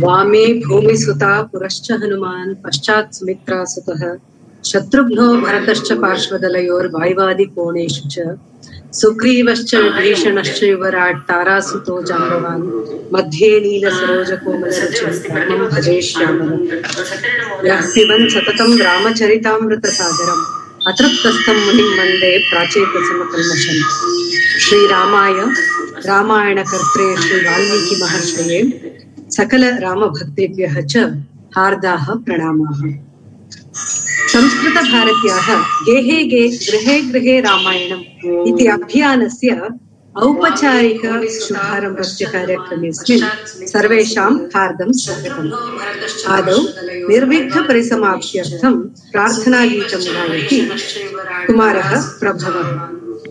वामे भूमिसुता पुरश्च हनुमान् पश्चात् सुमित्रा सुतः। शत्रुघ्नो भरतश्च पार्श्वदलयोर्वाय्वादिकोणेषु च। सुग्रीवश्च विभीषणश्च युवराट् तारासुतो जाम्बवान्। मध्ये नीलसरोजकोमलरुचिं भजे श्यामलम् यः पिबन् सततं रामचरितामृतसागरम्। अतृप्तस्थं मुनिं वंदे प्राचेतसमकल्मषम् श्रीरामाय रामायणकर्त्रे श्रीवाल्मीकिमहर्षये सकलरामभक्तेभ्यः च हार्दाः प्रणामाः। संस्कृतभारत्याः गेहे गे गृहे गृहे रामायणम् इति अभियानस्य औपचारिक शुभारम्भस्य कार्यक्रमेऽस्मिन् सर्वेषां हार्दं स्वागतम्। आदौ निर्विघ्नपरिसमाप्त्यर्थं प्रार्थनागीतं गायति कुमारः प्रभवः।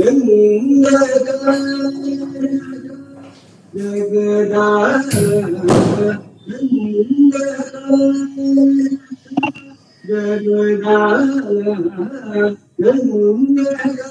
đến nơi đời về đã đến nơi đời về đã đến nơi đời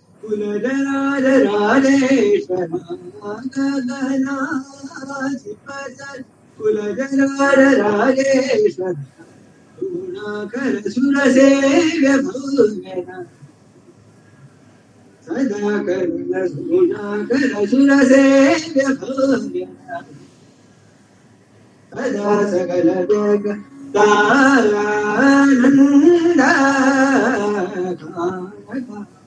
सततं रामचरितामृतसागरम् सुन्दरतर वदन सुधामय गोविन्द गोविन्द कबीर विरज मौलिक शरीर पादविदितमौनिशापसव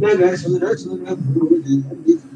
Nagasuraksurakbhujanabhikam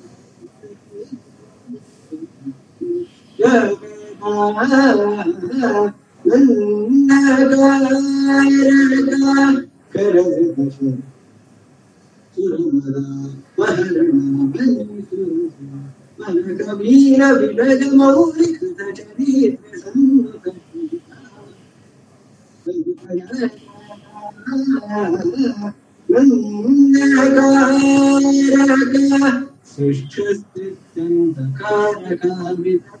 Существительно, как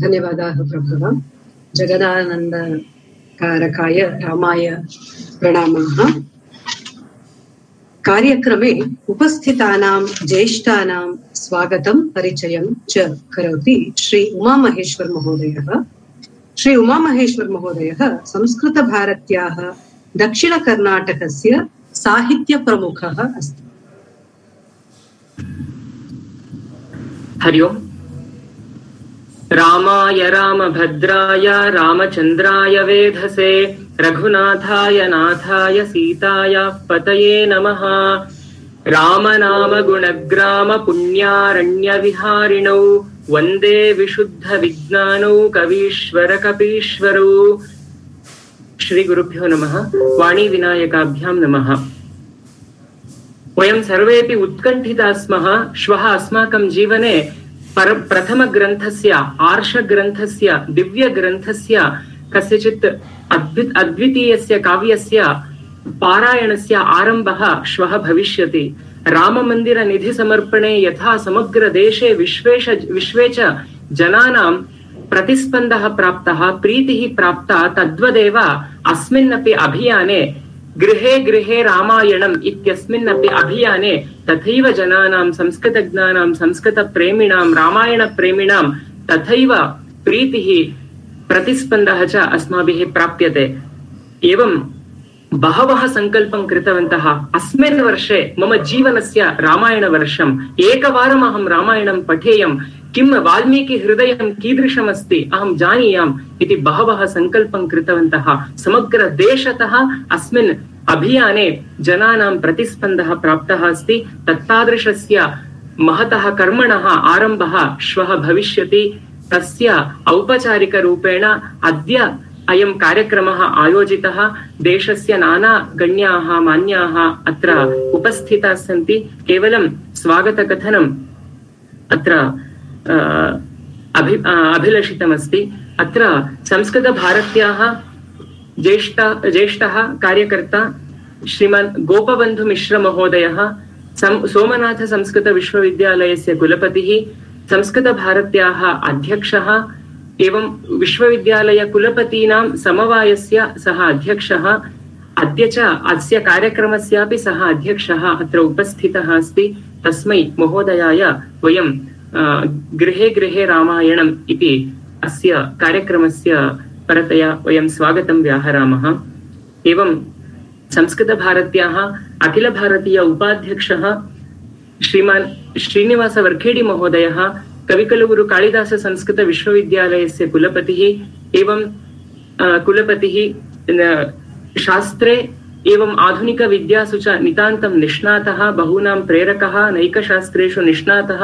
धन्यवादाः प्रभव जगदानन्दकारकाय रामाय प्रणामाः। कार्यक्रमे उपस्थितानां, ज्येष्ठानां स्वागतं, परिचयं च करोति श्री उमामहेश्वरमहोदयः श्री उमामहेश्वरमहोदयः संस्कृतभारत्याः दक्षिणकर्णाटकस्य साहित्यप्रमुखः अस्ति। हरि ओम्। रामाय रामभद्राय रामचन्द्राय वेधसे, रघुनाथाय नाथाय, सीतायाः पतये नमः। रामनामगुणग्राम पुण्यारण्यविहारिणौ वंदे विशुद्धविज्ञानौ कवीश्वर कपीश्वरौ श्रीगुरुभ्यो नमः। वाणीविनायकाभ्यां नमः। वयं सर्वेपि उत्कण्ठिताः स्मः श्वः अस्माकं जीवने पर प्रथमग्रन्थस्य आर्षग्रन्थस्य दिव्यग्रन्थस्य कस्यचित् अद्भुत अद्वितीयस्य काव्यस्य पारायणस्य आरम्भः श्वः भविष्यति। राममन्दिरनिधिसमर्पणे यथा समग्रदेशे विश्वेश, विश्वे च जनानां प्रतिस्पन्दः प्राप्तः, प्रीतिः प्राप्ता तद्वदेव अस्मिन्नपि अभियाने गृहे गृहे रामायणम् इत्यस्मिन्नपि अभियाने तथैव जनानां संस्कृतज्ञानां संस्कृतप्रेमिणां रामायणप्रेमिणां तथैव प्रीतिः प्रतिस्पन्दः च अस्माभिः प्राप्यते। एवं बहवः सङ्कल्पं कृतवन्तः। अस्मिन् वर्षे मम जीवनस्य रामायणवर्षम् एकवारम् अहं रामायणं पठेयं किं वाल्मीकिहृदयं कीदृशमस्ति? अहं जानीयाम् इति बहवः सङ्कल्पं कृतवन्तः। समग्रदेशतः अस्मिन् अभियाने जनानां प्रतिस्पन्दः प्राप्तः अस्ति। तत्तादृशस्य महतः कर्मणः आरम्भः श्वः भविष्यति। तस्य औपचारिकरूपेण अद्य अयं कार्यक्रमः आयोजितः। देशस्य नानागण्याः मान्याः अत्र उपस्थिताः केवलं स्वागतकथनम् अत्र अभि अभिलषितमस्ति। अत्र संस्कृतभारत्याः ज्येष्ठ, ज्येष्ठः कार्यकर्ता श्रीमान् गोपबन्धुमिश्रमहोदयः सं- सोमनाथसंस्कृतविश्वविद्यालयस्य कुलपतिः, संस्कृतभारत्याः अध्यक्षः, एवं विश्वविद्यालयकुलपतीनां समवायस्य सः अध्यक्षः, अद्य च अस्य कार्यक्रमस्यापि सः अध्यक्षः अत्र उपस्थितः अस्ति। तस्मै महोदयाय, वयं गृहे गृहे रामायणम् इति अस्य कार्यक्रमस्य परतया वयं स्वागतं व्याहरामः। एवं संस्कृतभारत्याः अखिलभारतीय उपाध्यक्षः श्रीमान् श्रीनिवास वर्खेडि महोदयः, कविकुलगुरु कालिदास संस्कृत विश्वविद्यालयस्य कुलपतिः एवं कुलपतिः शास्त्रे एवम् आधुनिकविद्यासु च नितान्तं निष्णातः, बहूनां प्रेरकः, नैकशास्त्रेषु निष्णातः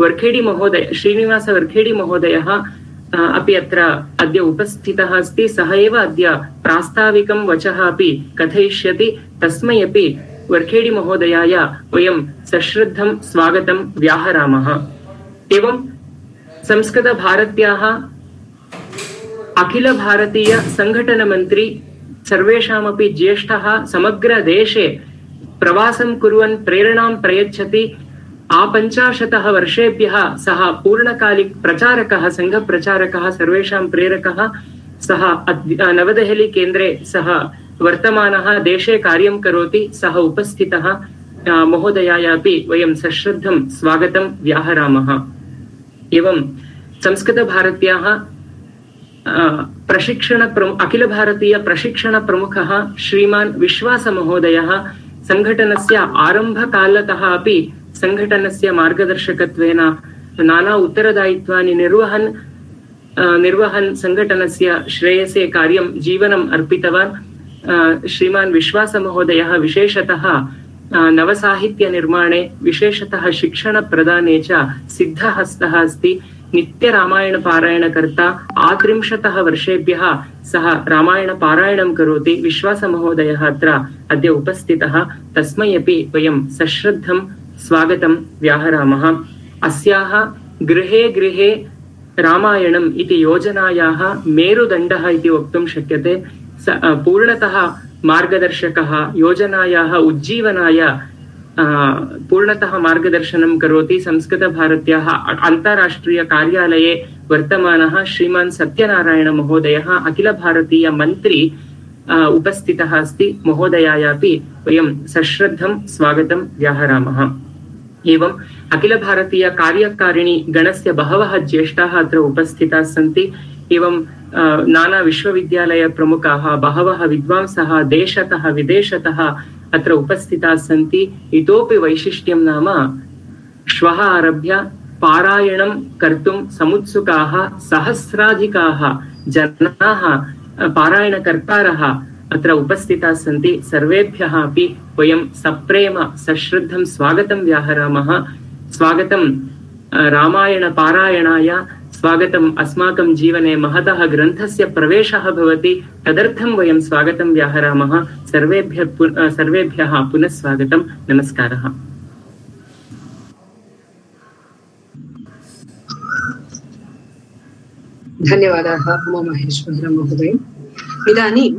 वर्खेडि महोदय श्रीनिवास वर्खेडि महोदयः अ, अपि अत्र अद्य उपस्थितः अस्ति। सः एव अद्य प्रास्ताविकं वचः अपि कथयिष्यति। तस्मै अपि वर्खेडि महोदयाय वयं सश्रद्धं स्वागतं व्याहरामः। एवं संस्कृतभारत्याः अखिलभारतीय सङ्घटनमन्त्री सर्वेषामपि ज्येष्ठः समग्रदेशे प्रवासं कुर्वन् प्रेरणां प्रयच्छति। आपञ्चाशतः वर्षेभ्यः सः पूर्णकालिक प्रचारकः सङ्घप्रचारकः प्रेरकः, सः अद्य- नवदेहली केन्द्रे सः वर्तमानः, देशे कार्यं करोति, सः उपस्थितः महोदयाय अपि वयं सश्रद्धं स्वागतं व्याहरामः। एवं संस्कृतभारत्याः प्रशिक्षणप्रमु अखिलभारतीयप्रशिक्षणप्रमुखः श्रीमान् विश्वासमहोदयः सङ्घटनस्य आरम्भकालतः अपि सङ्घटनस्य मार्गदर्शकत्वेन नाना उत्तरदायित्वानि निर्वहन् निर्वहन् सङ्घटनस्य श्रेयसे कार्यं जीवनम् अर्पितवान्। श्रीमान् विश्वासमहोदयः विशेषतः नवसाहित्यनिर्माणे विशेषतः शिक्षणप्रदाने च सिद्धहस्तः अस्ति। नित्यरामायणपारायणकर्ता आत्रिंशतः वर्षेभ्यः सः रामायणपारायणं करोति। विश्वासमहोदयः अत्र अद्य उपस्थितः। तस्मै अपि वयं सश्रद्धं स्वागतं व्याहरामः। अस्याः गृहे गृहे रामायणम् इति योजनायाः मेरुदण्डः इति वक्तुं शक्यते। स पूर्णतः मार्गदर्शकः योजनायाः उज्जीवनाय पूर्णतः मार्गदर्शनं करोति। संस्कृतभारत्याः अन्ताराष्ट्रियकार्यालये वर्तमानः श्रीमान् सत्यनारायणमहोदयः अखिलभारतीयमन्त्री उपस्थितः अस्ति। महोदयाय अपि वयं सश्रद्धं स्वागतं व्याहरामः। एवम् अखिलभारतीयकार्यकारिणी गणस्य बहवः ज्येष्ठाः अत्र उपस्थिताः सन्ति। एवं नाना विश्वविद्यालयप्रमुखाः बहवः विद्वांसः, देशतः, विदेशतः अत्र उपस्थिताः सन्ति। इतोपि वैशिष्ट्यं नाम श्वः आरभ्य पारायणं कर्तुं समुत्सुकाः, सहस्राधिकाः जनाः पारायणकर्तारः अत्र उपस्थिताः सन्ति सर्वेभ्यः अपि वयं सप्रेम सश्रद्धं स्वागतं व्याहरामः। स्वागतं रामायणपारायणाय स्वागतम् अस्माकं जीवने महतः ग्रन्थस्य प्रवेशः भवति। तदर्थं वयं स्वागतं व्याहरामः। सर्वेभ्यः सर्वेभ्यः पुनः स्वागतं नमस्कारः। धन्यवादाः उमामहेश्वर महोदय। इदानीं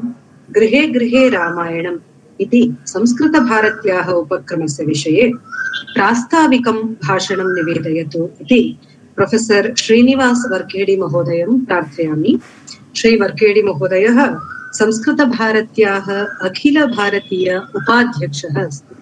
गृहे गृहे रामायणम् इति संस्कृतभारत्याः उपक्रमस्य विषये प्रास्ताविकं भाषणं निवेदयतु इति प्रोफेसर् श्रीनिवास वर्केडि महोदयं प्रार्थयामि। श्री वर्केडि महोदयः संस्कृतभारत्याः अखिलभारतीय उपाध्यक्षः अस्ति।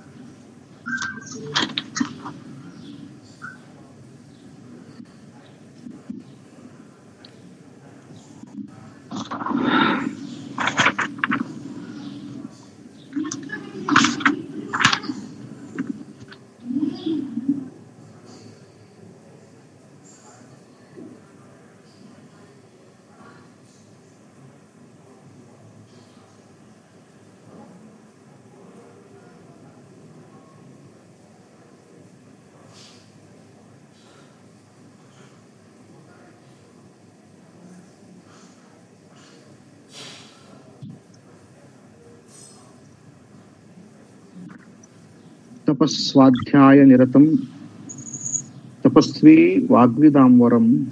तपस्वाध्याय निरतं तपस्वी वाग्विदाम्बरं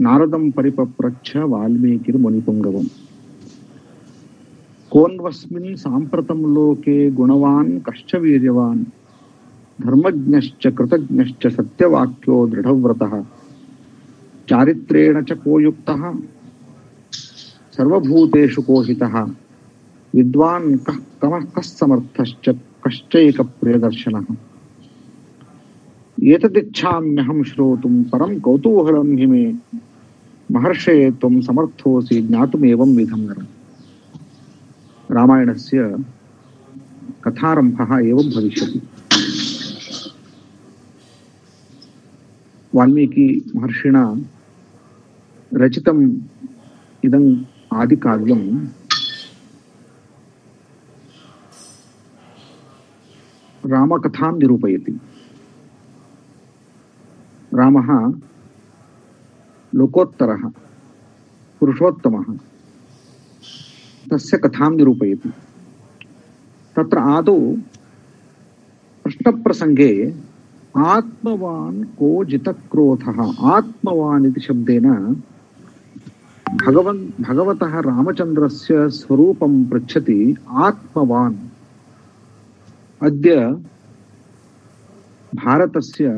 नारदं परिपप्रच्छ वाल्मीकिर्मुनिपुङ्गवम्। कोन्वस्मिन् साम्प्रतं लोके गुणवान्, कश्च वीर्यवान्। धर्मज्ञश्च, कृतज्ञश्च, सत्यवाक्यो दृढव्रतः। चारित्रेण च को युक्तः सर्वभूतेषु कोहितः। विद्वान् कः कमः कः समर्थश्च कश्चैकप्रियदर्शनः एतदिच्छाम्यहं श्रोतुं परं कौतूहलं हि मे। महर्षे त्वं समर्थोऽसि ज्ञातुमेवं विधं नरम्। रामायणस्य कथारम्भः एवं भविष्यति। वाल्मीकिमहर्षिणा रचितम् इदम् आदिकाव्यं रामकथां निरूपयति रामः लोकोत्तरः, पुरुषोत्तमः, तस्य कथां निरूपयति तत्र आदौ प्रश्नप्रसङ्गे आत्मवान् को जितक्रोधः आत्मवान् इति शब्देन भगवन्, भगवतः रामचन्द्रस्य स्वरूपं पृच्छति आत्मवान्। अद्य भारतस्य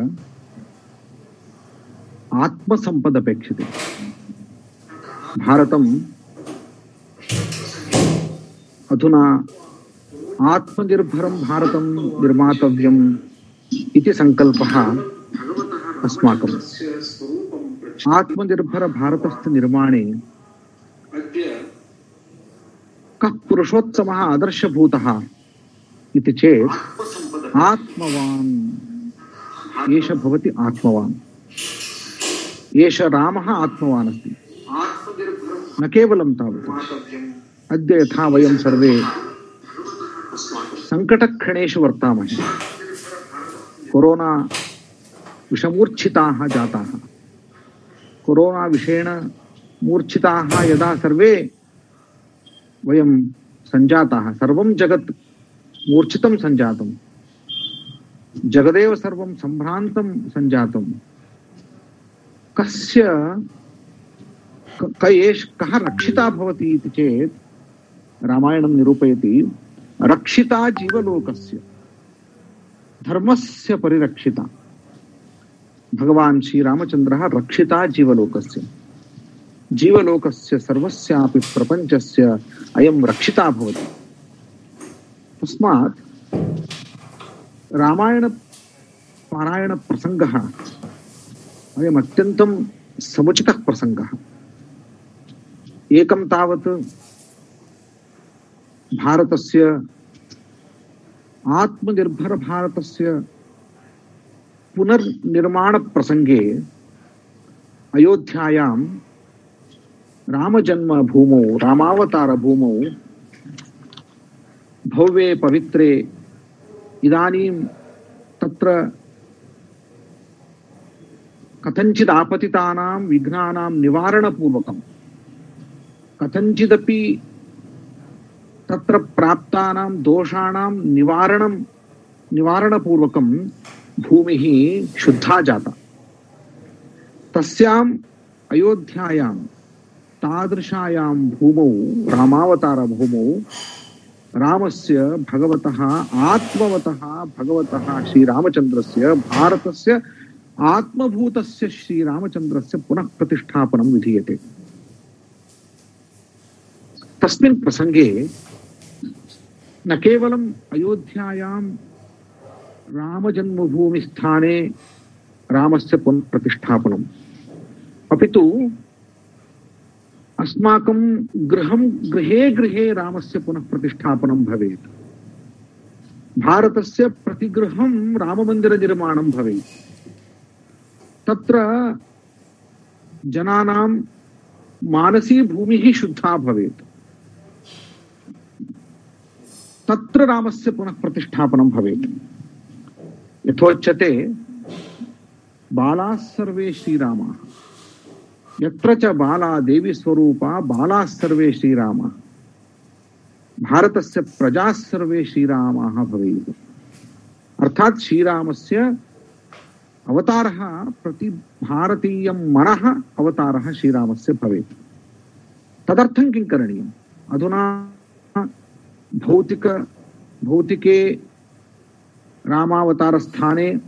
आत्मसम्पदपेक्षते। भारतं अधुना आत्मनिर्भरं भारतं निर्मातव्यम् इति सङ्कल्पः अस्माकम्। आत्मनिर्भरभारतस्य निर्माणे कः पुरुषोत्तमः आदर्शभूतः इति चेत् आत्मवान्। एष भवति आत्मवान्। एष रामः आत्मवान् अस्ति। न केवलं तावत्। अद्य यथा वयं सर्वे सङ्कटक्षणेषु वर्तामहे। कोरोना विषमूर्छिताः जाताः। कोरोना विषेण मूर्छिताः यदा सर्वे वयं सञ्जाताः। सर्वं जगत् मूर्छितं सञ्जातं जगदेव सर्वं सम्भ्रान्तं सञ्जातं कस्य, क- क एष कः रक्षिता भवति इति चेत्, रामायणं निरूपयति, रक्षिता जीवलोकस्य, धर्मस्य परिरक्षिता। भगवान् श्रीरामचन्द्रः रक्षिता जीवलोकस्य। जीवलोकस्य सर्वस्यापि प्रपञ्चस्य अयं रक्षिता भवति। तस्मात् रामायणपारायणप्रसङ्गः अयम् अत्यन्तं समुचितः प्रसङ्गः। एकं तावत् भारतस्य आत्मनिर्भरभारतस्य पुनर्निर्माणप्रसङ्गे अयोध्यायां रामजन्मभूमौ रामावतारभूमौ भव्ये पवित्रे। इदानीं तत्र कथञ्चित् आपतितानां विघ्नानां निवारणपूर्वकं कथञ्चिदपि तत्र प्राप्तानां दोषाणां निवारणं, निवारणपूर्वकं भूमिः शुद्धा जाता। तस्याम् अयोध्यायां तादृशायां भूमौ, रामावतारभूमौ रामस्य भगवतः, आत्मवतः भगवतः श्रीरामचन्द्रस्य, भारतस्य आत्मभूतस्य श्रीरामचन्द्रस्य पुनः प्रतिष्ठापनं विधीयते। तस्मिन् प्रसङ्गे न केवलम् अयोध्यायां रामजन्मभूमिस्थाने रामस्य पुनः प्रतिष्ठापनम् अपि तु अस्माकं गृहं, गृहे गृहे रामस्य पुनः प्रतिष्ठापनं भवेत्। भारतस्य प्रतिगृहं राममन्दिरनिर्माणं भवेत्। तत्र जनानां मानसी भूमिः शुद्धा भवेत्। तत्र रामस्य पुनः प्रतिष्ठापनं भवेत्। यथोच्यते, बालाः सर्वे श्रीरामाः। यत्र च बाला देवी स्वरूपा बालाः सर्वे श्रीरामाः। भारतस्य प्रजाः सर्वे श्रीरामाः भवेयुः। अर्थात् श्रीरामस्य अवतारः प्रति भारतीयं मनः अवतारः श्रीरामस्य भवेत्। तदर्थं किं करणीयम्? अधुना भौतिक, भौतिके रामावतारस्थाने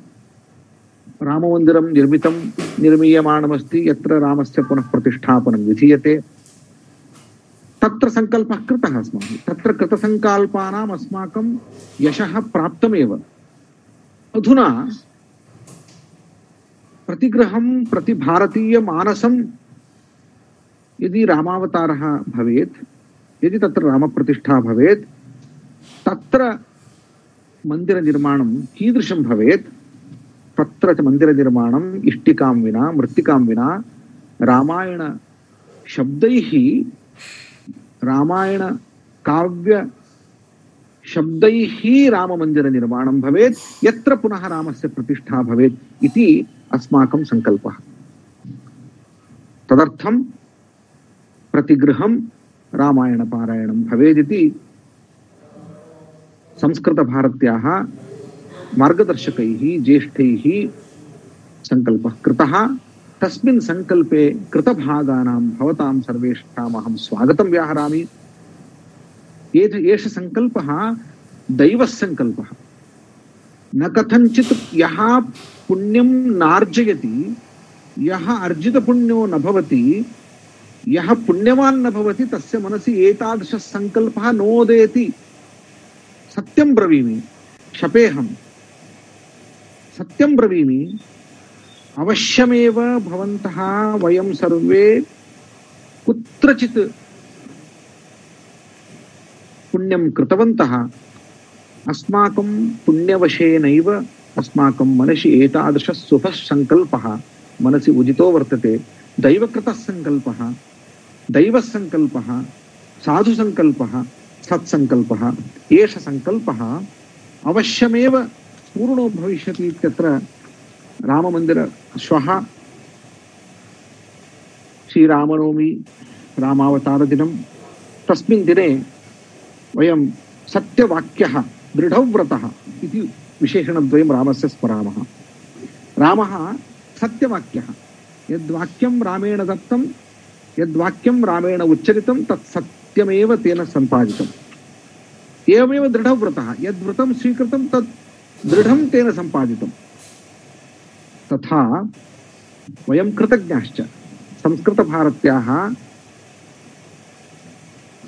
राममन्दिरं निर्मितं निर्मीयमाणमस्ति यत्र रामस्य पुनः प्रतिष्ठापनं विधीयते। तत्र सङ्कल्पः कृतः अस्माभिः। तत्र कृतसङ्कल्पानाम् अस्माकं यशः प्राप्तमेव। अधुना प्रतिगृहं प्रति भारतीयमानसं यदि रामावतारः भवेत्, यदि तत्र रामप्रतिष्ठा भवेत्, तत्र मन्दिरनिर्माणं कीदृशं भवेत् तत्र च मन्दिरनिर्माणम् इष्टिकां विना, मृत्तिकां विना रामायणशब्दैः रामायणकाव्यशब्दैः राममन्दिरनिर्माणं भवेत्, यत्र पुनः रामस्य प्रतिष्ठा भवेत् इति अस्माकं सङ्कल्पः। तदर्थं प्रतिगृहं रामायणपारायणं भवेदिति संस्कृतभारत्याः मार्गदर्शकैः, ज्येष्ठैः सङ्कल्पः कृतः। तस्मिन् सङ्कल्पे कृतभागानां भवतां सर्वेषाम् अहं स्वागतं व्याहरामि। एष न कथञ्चित् यः पुण्यं नार्जयति, यः अर्जितपुण्यो न भवति, यः पुण्यवान् न भवति, तस्य मनसि एतादृशः सङ्कल्पः नोदेति। सत्यं ब्रवीमि। क्षपेऽहं सत्यं ब्रवीमि। अवश्यमेव भवन्तः वयं सर्वे कुत्रचित् पुण्यं कृतवन्तः। अस्माकं पुण्यवशेनैव अस्माकं मनसि एतादृशः शुभः सङ्कल्पः। मनसि उदितो वर्तते। दैवकृतः सङ्कल्पः दैवसङ्कल्पः साधुसङ्कल्पः, सत्सङ्कल्पः, एष सङ्कल्पः अवश्यमेव पूर्णो भविष्यति इत्यत्र राममन्दिर, श्वः, श्रीरामनवमी, रामावतारदिनं। तस्मिन् दिने वयं सत्यवाक्यः, दृढव्रतः इति विशेषणद्वयं रामस्य स्मरामः। रामः सत्यवाक्यः, यद्वाक्यं रामेण दत्तं, यद्वाक्यं रामेण उच्चरितं, तत् सत्यमेव तेन सम्पादितम्। एवमेव दृढव्रतः, यद्व्रतं स्वीकृतं, तत् दृढं तेन सम्पादितं तथा वयं कृतज्ञाश्च संस्कृतभारत्याः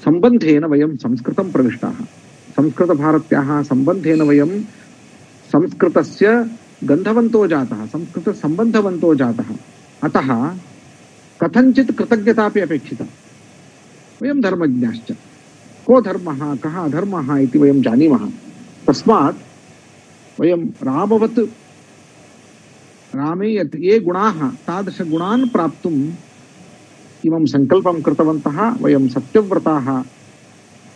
सम्बन्धेन वयं संस्कृतं प्रविष्टाः। संस्कृतभारत्याः सम्बन्धेन वयं संस्कृतस्य जातः, संस्कृतसम्बन्धवन्तो जातः। अतः कथञ्चित् कृतज्ञतापि अपेक्षिता वयं धर्मज्ञाश्च। को धर्मः, कः अधर्मः इति वयं जानीमः। वयं रामवत् रामे यत् ये गुणाः तादृशगुणान् प्राप्तुम् इमं सङ्कल्पं कृतवन्तः, वयं सत्यव्रताः,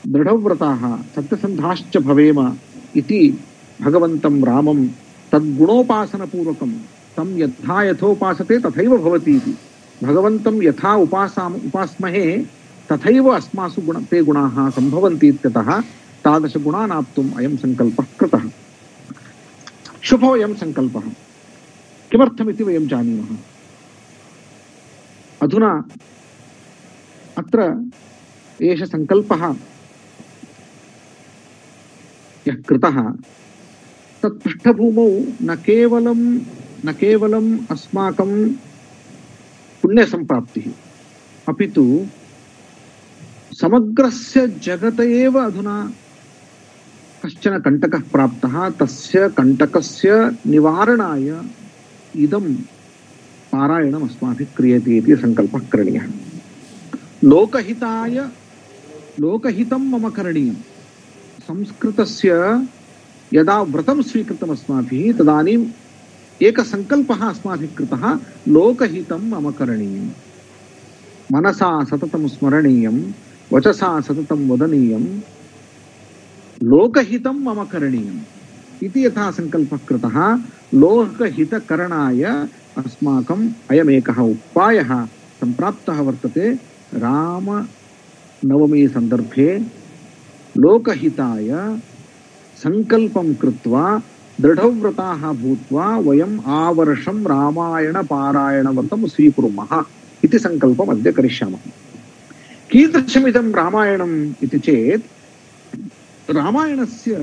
दृढव्रताः, सत्यसन्धाश्च भवेम इति भगवन्तं रामं तद्गुणोपासनपूर्वकं तं यथा यथोपासते तथैव भवति इति। भगवन्तं यथा उपासाम, उपास्महे तथैव अस्मासु गुण, ते गुणाः सम्भवन्ति इत्यतः तादृशगुणानाप्तुम् अयं सङ्कल्पः कृतः। शुभोऽयं सङ्कल्पः किमर्थमिति वयं जानीमः? अधुना अत्र एष सङ्कल्पः यः कृतः, तत् न केवलं, न केवलम् अस्माकं पुण्यसम्प्राप्तिः। अपि तु समग्रस्य जगत एव अधुना कश्चन कण्टकः प्राप्तः, तस्य कण्टकस्य निवारणाय इदं पारायणम् अस्माभिः क्रियते इति सङ्कल्पः करणीयः। लोकहिताय, लोकहितं मम करणीयं संस्कृतस्य यदा व्रतं स्वीकृतम् अस्माभिः, तदानीम् एकसङ्कल्पः अस्माभिः कृतः, लोकहितं मम करणीयं मनसा सततं स्मरणीयं वचसा सततं वदनीयं लोकहितं मम करणीयम् इति यथा सङ्कल्पः कृतः। लोकहितकरणाय अस्माकम् अयमेकः उपायः सम्प्राप्तः वर्तते। रामनवमी सन्दर्भे लोकहिताय सङ्कल्पं कृत्वा, दृढव्रताः भूत्वा वयम् आवर्षं रामायणपारायणव्रतं स्वीकुर्मः इति सङ्कल्पम् अद्य करिष्यामः। कीदृशमिदं रामायणम् इति चेत् रामायणस्य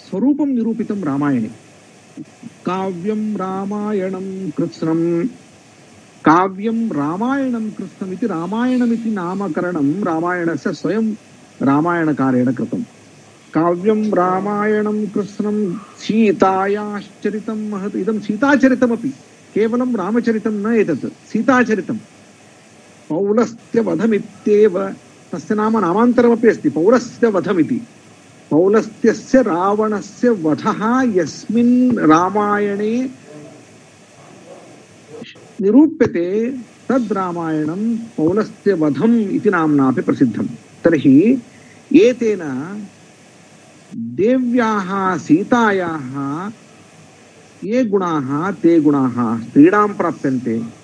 स्वरूपं निरूपितं रामायणे काव्यं रामायणं कृत्स्नं काव्यं रामायणं कृत्स्नमिति रामायणमिति नामकरणं रामायणस्य स्वयं रामायणकारेण कृतं काव्यं रामायणं कृत्स्नं सीतायाश्चरितं महत् इदं सीताचरितमपि केवलं रामचरितं न एतत् सीताचरितं पौलस्त्यवधमित्येव तस्य नाम नामान्तरमपि अस्ति। पौलस्त्यवधमिति पौलस्त्यस्य रावणस्य वधः यस्मिन् रामायणे निरूप्यते तद् रामायणं पौलस्त्यवधम् इति नाम्नापि प्रसिद्धं तर्हि एतेन देव्याः, सीतायाः ये गुणाः, ते गुणाः, स्त्रीणां प्राप्यन्ते।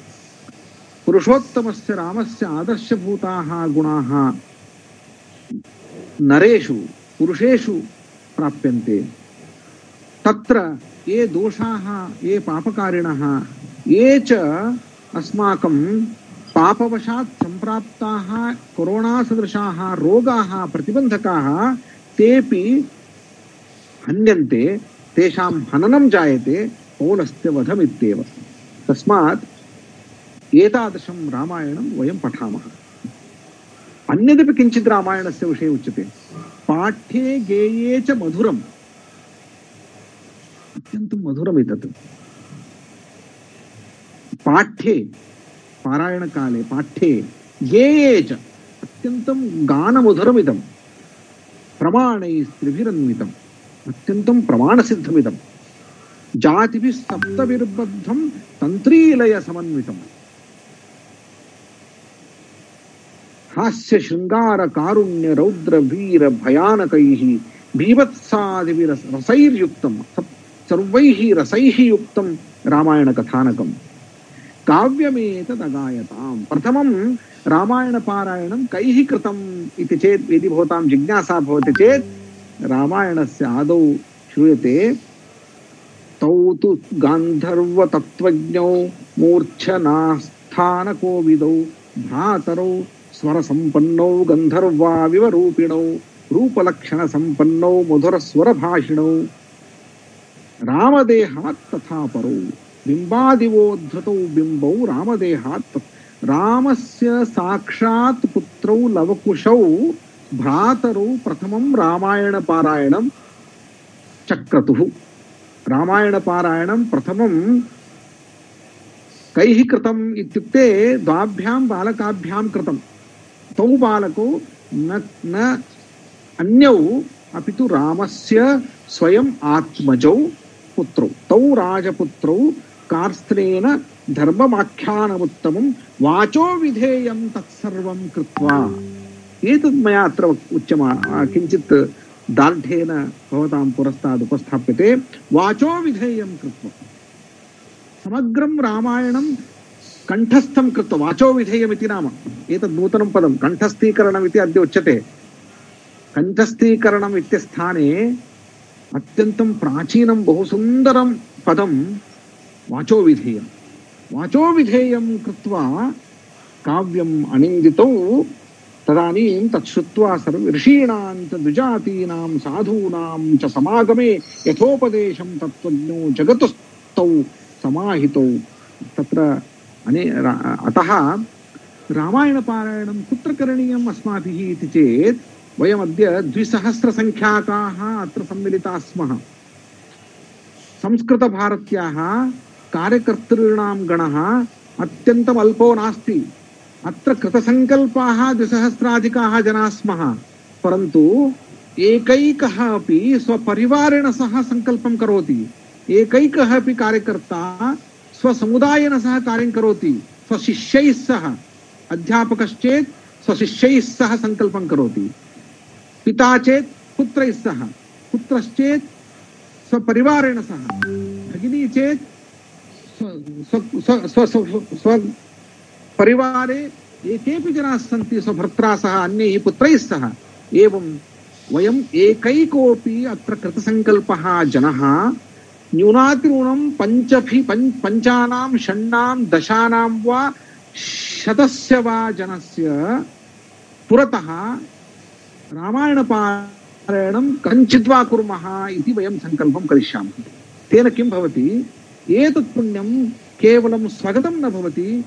पुरुषोत्तमस्य रामस्य आदर्शभूताः गुणाः नरेषु, पुरुषेषु प्राप्यन्ते। तत्र ये दोषाः, ये पापकारिणः, ये च अस्माकं पापवशात् सम्प्राप्ताः कोरोनासदृशाः रोगाः, प्रतिबन्धकाः, तेऽपि हन्यन्ते, तेषां हननं जायते पौलस्त्यवधमित्येव तस्मात् एतादृशं रामायणं वयं पठामः। अन्यदपि किञ्चित् रामायणस्य विषये उच्यते। पाठ्ये गेये च मधुरम्। अत्यन्तं मधुरम् एतत्। पाठ्ये, पारायणकाले पाठ्ये गेये च अत्यन्तं गानमधुरमिदं प्रमाणैस्त्रिभिरन्वितम् अत्यन्तं प्रमाणसिद्धमिदं जातिभिः सप्तविर्बद्धं तन्त्रीलयसमन्वितम्। हास्य शृङ्गार कारुण्य रौद्र वीर भयानकैः भीभत्सादिभिरस रसैर्युक्तं सप्- सर्वैः रसैः युक्तं रामायणकथानकम्। काव्यमेतदगायतां प्रथमं रामायणपारायणं कैः कृतम् इति चेत् यदि भवतां जिज्ञासा भवति चेत् रामायणस्य आदौ श्रूयते, तौ तु गान्धर्वतत्त्वज्ञौ, मूर्च्छनास्थानकोविदौ, भ्रातरौ स्वरसम्पन्नौ गन्धर्वाविव रूपिणौ रूपलक्षणसम्पन्नौ मधुरस्वरभाषिणौ। रामदेहात् तथा परौ, बिम्बादिवोद्धृतौ बिम्बौ रामदेहात्, रामस्य साक्षात् पुत्रौ लवकुशौ, भ्रातरौ प्रथमं रामायणपारायणं चक्रतुः। रामायणपारायणं प्रथमं कैः कृतम् इत्युक्ते द्वाभ्यां बालकाभ्यां कृतं तौ बालकौ न न, अन्यौ अपि तु रामस्य स्वयम् आत्मजौ पुत्रौ। तौ राजपुत्रौ कार्स्त्रेण धर्ममाख्यानमुत्तमं वाचो विधेयं तत्सर्वं कृत्वा। एतत् मया अत्र उच्यमा किञ्चित् दार्ढ्येन भवतां पुरस्तात् उपस्थाप्यते। वाचो विधेयं कृत्वा। समग्रं रामायणं कण्ठस्थं कृत्वा वाचो विधेयमिति नाम। एतत् नूतनं पदं कण्ठस्थीकरणमिति अद्य उच्यते। कण्ठस्थीकरणम् इत्यस्थाने अत्यन्तं प्राचीनं बहु सुन्दरं पदं वाचो विधेयं। वाचो विधेयं कृत्वा काव्यम् अनिन्दितौ, तदानीं तत् श्रुत्वा सर्व ऋषीणां च द्विजातीनां साधूनां च समागमे यथोपदेशं तत्त्वज्ञो जगतुस्तौ समाहितौ। तत्र अने अतः रामायणपारायणं कुत्र करणीयम् अस्माभिः इति चेत् वयमद्य द्विसहस्रसङ्ख्याकाः अत्र सम्मिलिताः स्मः। संस्कृतभारत्याः कार्यकर्तॄणां गणः अत्यन्तम् अल्पो नास्ति। अत्र कृतसङ्कल्पाः द्विसहस्राधिकाः जनाः स्मः। परन्तु एकैकः अपि स्वपरिवारेण सह सङ्कल्पं करोति। एकैकः अपि कार्यकर्ता स्वसमुदायेन सह कार्यं करोति, स्वशिष्यैः सह, अध्यापकश्चेत् स्वशिष्यैः सह सङ्कल्पं करोति, पिता चेत् पुत्रैः सह, पुत्रश्चेत् स्वपरिवारेण सह, भगिनी चेत् स्व स्व स्व स्व स्व ये जनाः सन्ति, स्वभर्त्रा सह, अन्यैः पुत्रैः सह, एवं वयम् एकैकोऽपि अत्र कृतसङ्कल्पः जनः न्यूनातिन्यूनं पञ्चभि पञ्च पञ्चानां षण्णां दशानां वा शतस्य वा जनस्य पुरतः रामायणपारायणं कञ्चिद्वा कुर्मः इति वयं सङ्कल्पं करिष्यामः। तेन किं भवति? एतत् पुण्यं केवलं स्वगतं न भवति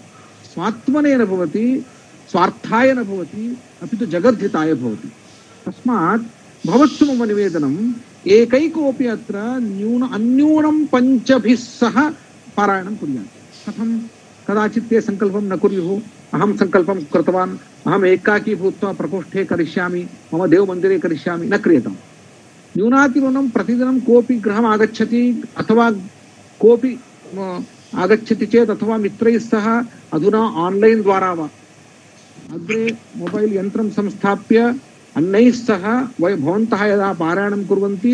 स्वात्मने न भवति, स्वार्थाय न भवति, अपि तु जगद्धिताय भवति। तस्मात् भवत्सु मम निवेदनम् एकैकोऽपि अत्र न्यून अन्यूनं पञ्चभिः सह पारायणं कुर्यात्। कथं? कदाचित् ते सङ्कल्पं न कुर्युः। अहं सङ्कल्पं कृतवान्। अहम् एकाकी भूत्वा प्रकोष्ठे करिष्यामि। मम देवमन्दिरे करिष्यामि। न क्रियताम्। न्यूनातिन्यूनं प्रतिदिनं कोऽपि गृहम् आगच्छति अथवा कोऽपि आगच्छति चेत् अथवा मित्रैः सह अधुना आन्लैन् द्वारा वा। अग्रे मोबैल् यन्त्रं संस्थाप्य अन्यैः सह वय भवन्तः यदा पारायणं कुर्वन्ति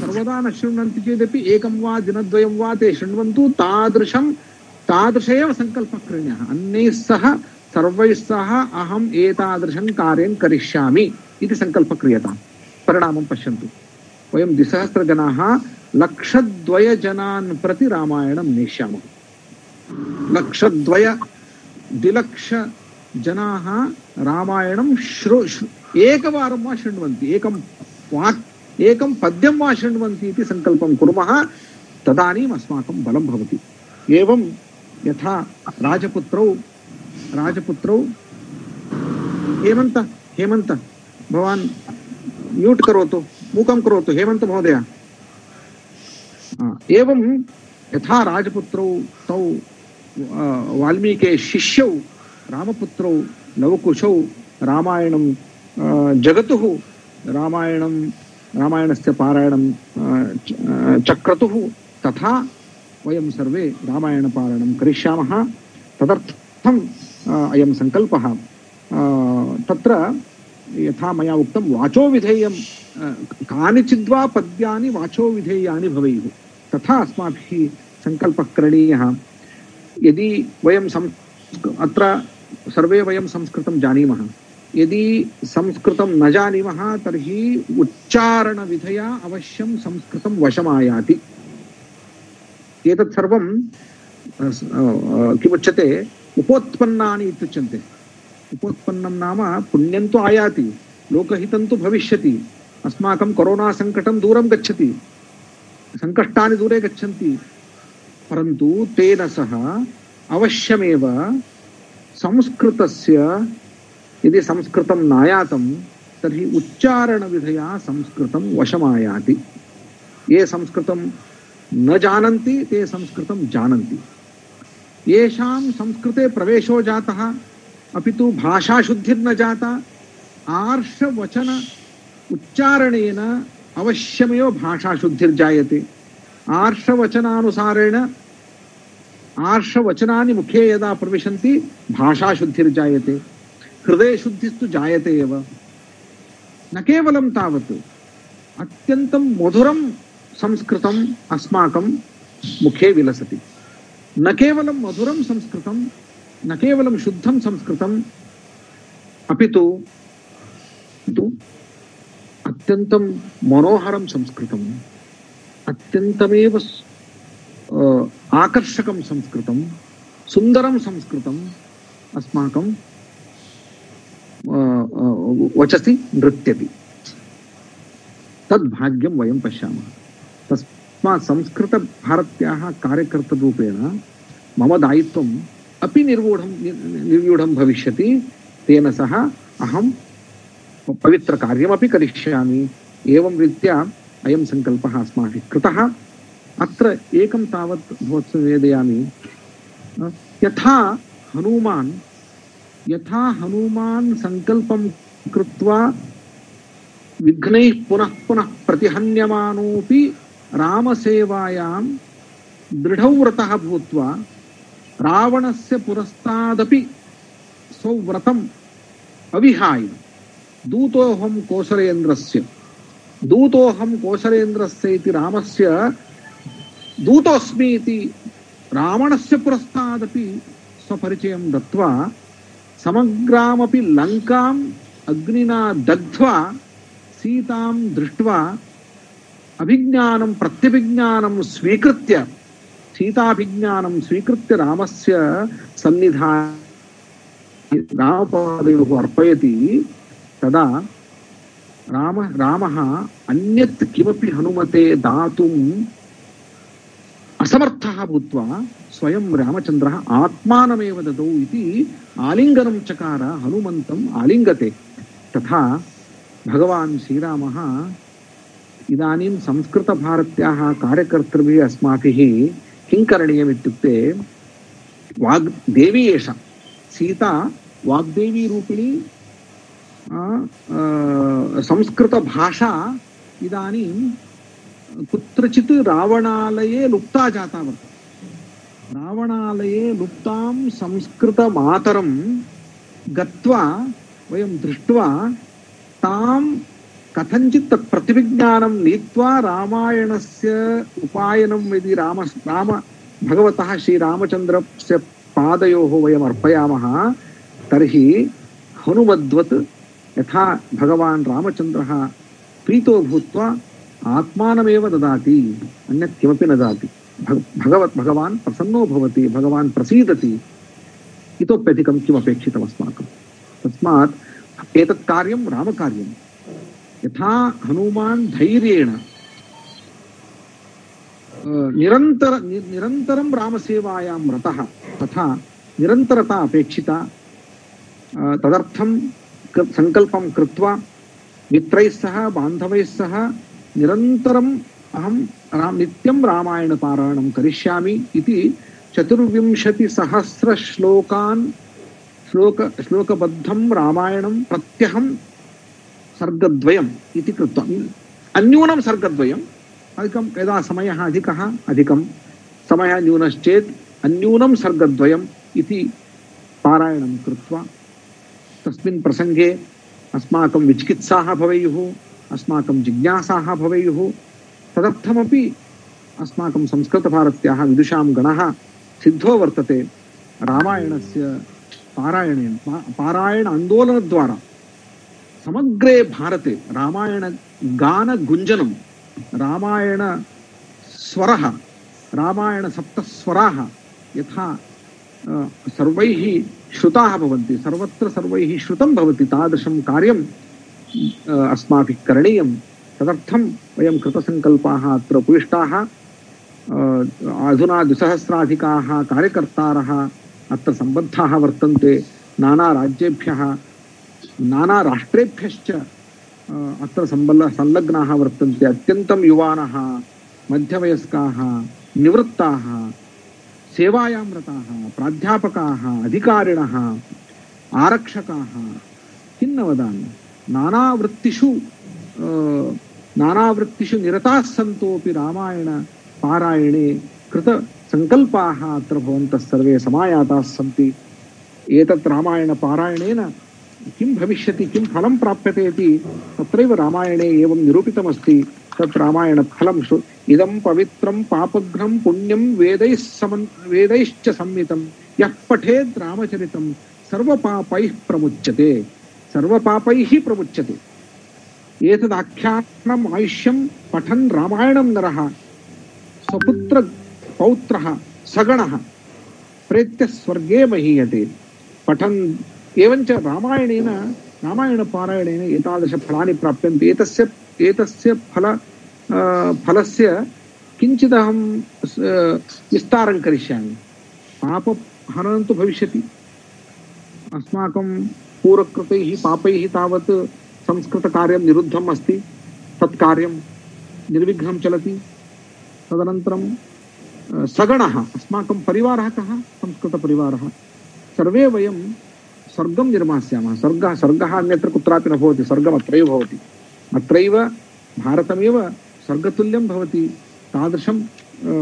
सर्वदा न शृण्वन्ति चेदपि एकं वा, दिनद्वयं वा ते शृण्वन्तु। तादृशं एव सङ्कल्पः करणीयः सह सर्वैः सह अहम् एतादृशं कार्यं करिष्यामि इति सङ्कल्पः क्रियताम् परिणामं पश्यन्तु। वयं द्विसहस्रजनाः लक्षद्वयजनान् प्रति रामायणं नेष्यामः। लक्षद्वय द्विलक्षजनाः रामायणं श्रु एकवारं वा शृण्वन्ति, एकं वाक् एकं पद्यं वा शृण्वन्ति इति सङ्कल्पं कुर्मः, तदानीम् अस्माकं बलं भवति। एवं यथा राजपुत्रौ राजपुत्रौ, हेमन्त हेमन्त, भवान् म्यूट् करोतु, मूकं करोतु, हेमन्त महोदय। एवं यथा राजपुत्रौ, तौ वाल्मीके शिष्यौ रामपुत्रौ लवकुशौ रामायणं जगतुः, रामायणं, रामायणस्य पारायणं चक्रतुः, तथा वयं सर्वे रामायणपारायणं करिष्यामः। तदर्थम् अयं सङ्कल्पः तत्र यथा मया उक्तं वाचो विधेयं कानिचिद्वा पद्यानि वाचो विधेयानि भवेयुः। तथा अस्माभिः सङ्कल्पः करणीयः। यदि वयं सं, अत्र सर्वे वयं संस्कृतं जानीमः। यदि संस्कृतं न जानीमः, तर्हि उच्चारणविधया अवश्यं संस्कृतं वशमायाति। एतत् सर्वं किमुच्यते? उपोत्पन्नानि इत्युच्यन्ते। उपोत्पन्नं नाम पुण्यं तु आयाति, लोकहितं तु भविष्यति। अस्माकं कोरोना सङ्कटं दूरं गच्छति, सङ्कष्टानि दूरे गच्छन्ति। परन्तु तेन सह अवश्यमेव संस्कृतस्य यदि संस्कृतं नायातं, तर्हि उच्चारणविधया संस्कृतं वशमायाति। ये संस्कृतं न जानन्ति, ते संस्कृतं जानन्ति। येषां संस्कृते प्रवेशो जातः, अपि तु भाषाशुद्धिर्न जाता, आर्षवचन उच्चारणेन अवश्यमेव भाषाशुद्धिर्जायते। आर्षवचनानुसारेण आर्षवचनानि मुखे यदा प्रविशन्ति, भाषाशुद्धिर्जायते, हृदयशुद्धिस्तु जायते न केवलं तावत्, अत्यन्तं मधुरं संस्कृतम् अस्माकं मुखे विलसति। न केवलं मधुरं संस्कृतं न केवलं शुद्धं संस्कृतम् अपि तु अत्यन्तं मनोहरं संस्कृतम्, अत्यन्तमेव आकर्षकं संस्कृतं, सुन्दरं संस्कृतम् अस्माकं वचसि नृत्यति। तद्भाग्यं वयं पश्यामः। तस्मात् संस्कृतभारत्याः कार्यकर्तरूपेण मम दायित्वम् अपि निर्वूढं नि- निर्व्यूढं भविष्यति, तेन सह अहं पवित्रकार्यमपि करिष्यामि। एवं रीत्या अयं सङ्कल्पः अस्माभिः अत्र एकं तावत् भवत्स निवेदयामि अ, यथा हनूमान् यथा हनूमान् सङ्कल्पं कृत्वा विघ्नैः पुनः पुनः प्रतिहन्यमानोऽपि रामसेवायां दृढौ व्रतः भूत्वा रावणस्य पुरस्तादपि स्वव्रतम् अविहाय। दूतोऽहं कोसलेन्द्रस्य। दूतोऽहं कोसलेन्द्रस्य इति रामस्य दूतोऽस्मि इति रावणस्य पुरस्तादपि स्वपरिचयं दत्त्वा समग्रामपि लङ्काम् अग्निना दग्ध्वा सीतां दृष्ट्वा अभिज्ञानं प्रत्यभिज्ञानं स्वीकृत्य सीताभिज्ञानं स्वीकृत्य रामस्य सन्निधा रामपादयोः अर्पयति, तदा राम रामः अन्यत् किमपि हनुमते दातुम् असमर्थः भूत्वा स्वयं रामचन्द्रः आत्मानमेव ददौ इति आलिङ्गनं चकार हनुमन्तम् आलिङ्गते। तथा भगवान् श्रीरामः इदानीं संस्कृतभारत्याः कार्यकर्तृभिः अस्माभिः किं करणीयम् इत्युक्ते वाग् देवी एषा सीता वाग्देवी रूपिणी आ, आ, संस्कृतभाषा इदानीं कुत्रचित् रावणालये लुप्ता जाता वर्तते। रावणालये लुप्तां संस्कृतमातरं गत्वा, वयं दृष्ट्वा, तां कथञ्चित् तत् प्रतिविज्ञानं नीत्वा रामायणस्य उपायनं यदि राम राम, भगवतः श्रीरामचन्द्रस्य पादयोः वयम् अर्पयामः, तर्हि हनुमद्वत् यथा भगवान् रामचन्द्रः प्रीतो भूत्वा आत्मानमेव ददाति अन्यत् किमपि न भग, भगवत्, भगवान् प्रसन्नो भवति, भगवान् प्रसीदति। इतोप्यधिकं किमपेक्षितम् अस्माकं तस्मात् एतत् कार्यं रामकार्यं यथा हनुमान् धैर्येण निरन्तर निरन्तरं रामसेवायां रतः, तथा निरन्तरता अपेक्षिता तदर्थं सङ्कल्पं कृत्वा मित्रैः सह बान्धवैः सह निरन्तरम् अहं राम, नित्यं रामायणपारायणं करिष्यामि इति चतुर्विंशतिसहस्रश्लोकान् श्लोक, श्लोकबद्धं रामायणं प्रत्यहं सर्गद्वयम् इति कृत्वा। अन्यूनं सर्गद्वयम्। अधिकं यदा समयः अधिकः, अधिकं समयः न्यूनश्चेत् अन्यूनं सर्गद्वयम् इति पारायणं कृत्वा। तस्मिन् प्रसङ्गे अस्माकं विचिकित्साः भवेयुः। अस्माकं जिज्ञासाः भवेयुः। तदर्थमपि अस्माकं संस्कृतभारत्याः विदुषां गणः सिद्धो वर्तते पारायणेन, पा- पारायण आन्दोलनद्वारा। समग्रे भारते रामायणगानगुञ्जनं रामायणस्वरः रामायणसप्तस्वराः यथा सर्वैः श्रुताः भवन्ति, सर्वत्र सर्वैः श्रुतं भवति तादृशं कार्यं। अस्माभिः करणीयं। तदर्थं वयं कृतसङ्कल्पाः, अत्र उपविष्टाः अधुना द्विसहस्राधिकाः कार्यकर्तारः, अत्र सम्बद्धाः वर्तन्ते, नानाराज्येभ्यः, नानाराष्ट्रेभ्यश्च अत्र सम्बल संलग्नाः वर्तन्ते, अत्यन्तं युवानः, मध्यवयस्काः, निवृत्ताः सेवायां रताः प्राध्यापकाः, अधिकारिणः, आरक्षकाः, किं न वदामि। नानावृत्तिषु नानावृत्तिषु निरताः सन्तोऽपि रामायणपारायणे कृतसङ्कल्पाः अत्र भवन्तः सर्वे समायाताः सन्ति। एतत् रामायणपारायणेन किं भविष्यति, किं फलं प्राप्यते इति तत्रैव रामायणे एवं निरूपितमस्ति। तत् रामायणफलं सु इदं पवित्रं, पापघ्नं, पुण्यं, वेदैः समन्, वेदैश्च संहितं, यः पठेत् रामचरितं, सर्वपापैः प्रमुच्यते। सर्वपापैः प्रमुच्यते। एतदाख्यानम् आयुष्यं पठन् रामायणं नरः, स्वपुत्र पौत्रः सगणः, प्रेत्य स्वर्गे महीयते पठन् एवञ्च रामायणेन, रामायणपारायणेन एतादृशफलानि प्राप्यन्ते। एतस्य एतस्य फल फलस्य किञ्चिदहं स- विस्तारं करिष्यामि। पापहननं तु भविष्यति। अस्माकं पूर्वकृतैः पापैः तावत् संस्कृतकार्यं निरुद्धम् अस्ति। तत् कार्यं निर्विघ्नं चलति। अ, सगणः अस्माकं परिवारः कः? सर्वे वयं स्वर्गं निर्मास्यामः। स्वर्गः स्वर्गः अन्यत्र कुत्रापि न भवति। स्वर्गम् अत्रैव भवति। अत्रैव भारतमेव स्वर्गतुल्यं भवति। तादृशं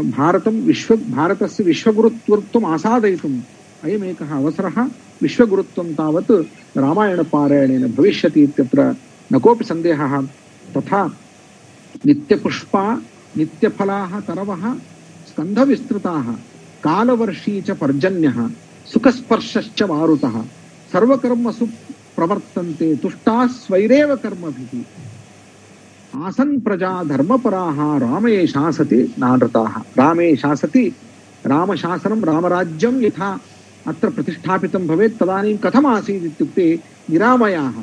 भारतं विश्व भारतस्य विश्वगुरुत्वत्वम् आसादयितुम् अयमेकः अवसरः विश्वगुरुत्वं तावत् रामायणपारायणेन इत्यत्र न कोऽपि सन्देहः। तथा नित्यपुष्पा, नित्यफलाः, तरवः, स्कन्धविस्तृताः, कालवर्षी च पर्जन्यः, सुखस्पर्शश्च मारुतः सर्वकर्मसु प्रवर्तन्ते तुष्टाः स्वैरेव कर्मभिः। आसन् प्रजा धर्मपराः रामे शासति नानृताः। रामे शासति रामशासनं, रामराज्यं यथा अत्र प्रतिष्ठापितं भवेत्, तदानीं कथमासीत् इत्युक्ते निरामयाः।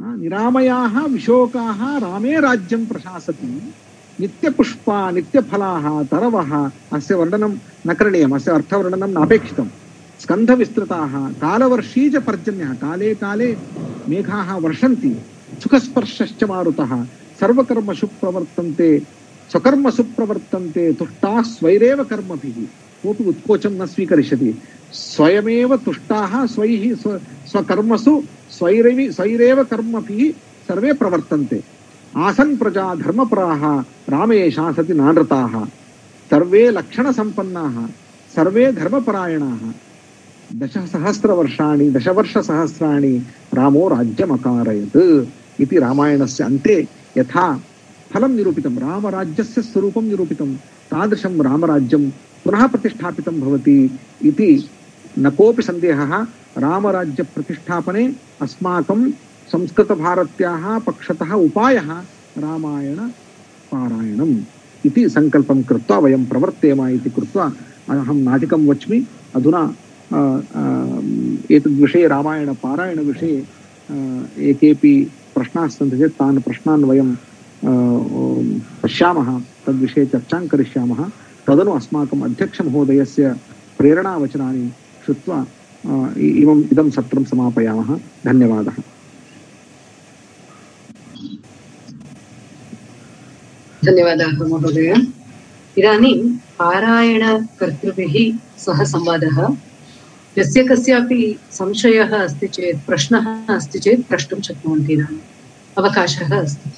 निरामयाः, विशोकाः, रामे राज्यं प्रशासति। नित्यपुष्पा, नित्यफलाः, तरवः, अस्य वर्णनं न करणीयम्, अस्य अर्थवर्णनं नापेक्षितं स्कन्धविस्तृताः कालवर्षी च पर्जन्यः, काले काले मेघाः वर्षन्ति, सुखस्पर्शश्च मारुतः। सर्वकर्मसु प्रवर्तन्ते, स्वकर्मसु प्रवर्तन्ते, तुष्टाः स्वैरेव कर्मभिः। कोऽपि उत्कोचं न स्वीकरिष्यति। स्वयमेव तुष्टाः, स्वैः स्व, स्वकर्मसु, स्वैरवि, स्वैरेव कर्मभिः सर्वे प्रवर्तन्ते। आसन् प्रजा धर्मपराः, रामे शासति नानृताः। सर्वे लक्षणसम्पन्नाः, सर्वे धर्मपरायणाः। दशसहस्रवर्षाणि, दशवर्षसहस्राणि रामो राज्यमकारयत् इति रामायणस्य अन्ते यथा फलं निरूपितं रामराज्यस्य स्वरूपं निरूपितं तादृशं रामराज्यं पुनः प्रतिष्ठापितं भवति इति न कोऽपि सन्देहः। रामराज्यप्रतिष्ठापने अस्माकं संस्कृतभारत्याः पक्षतः उपायः रामायणपारायणम् इति सङ्कल्पं कृत्वा वयं प्रवर्तेम इति कृत्वा अहं नाटिकं वच्मि। अधुना एतद्विषये, रामायणपारायणविषये एकेपि प्रश्नाः सन्ति चेत् तान् प्रश्नान् वयं पश्यामः, तद्विषये चर्चां करिष्यामः। तदनु अस्माकम् अध्यक्षमहोदयस्य प्रेरणावचनानि श्रुत्वा इमम्, इदं सत्रं समापयामः। धन्यवादः। धन्यवादाः, महोदय। इदानीं पारायणकर्तृभिः सह संवादः। यस्य कस्यापि संशयः अस्ति चेत्, प्रश्नः अस्ति चेत् प्रष्टुं शक्नुवन्ति इदानीम्। अवकाशः अस्ति।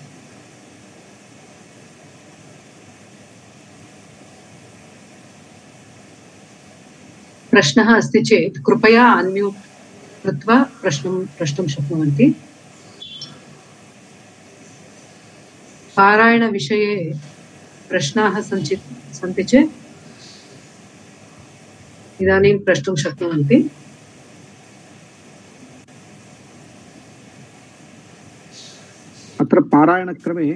प्रश्नः अस्ति चेत् कृपया अन्म्यूट् कृत्वा प्रश्नं प्रष्टुं शक्नुवन्ति। पारायणविषये प्रश्नाः सञ्चि सन्ति चेत् इदानीं प्रष्टुं शक्नुवन्ति। अत्र पारायणक्रमे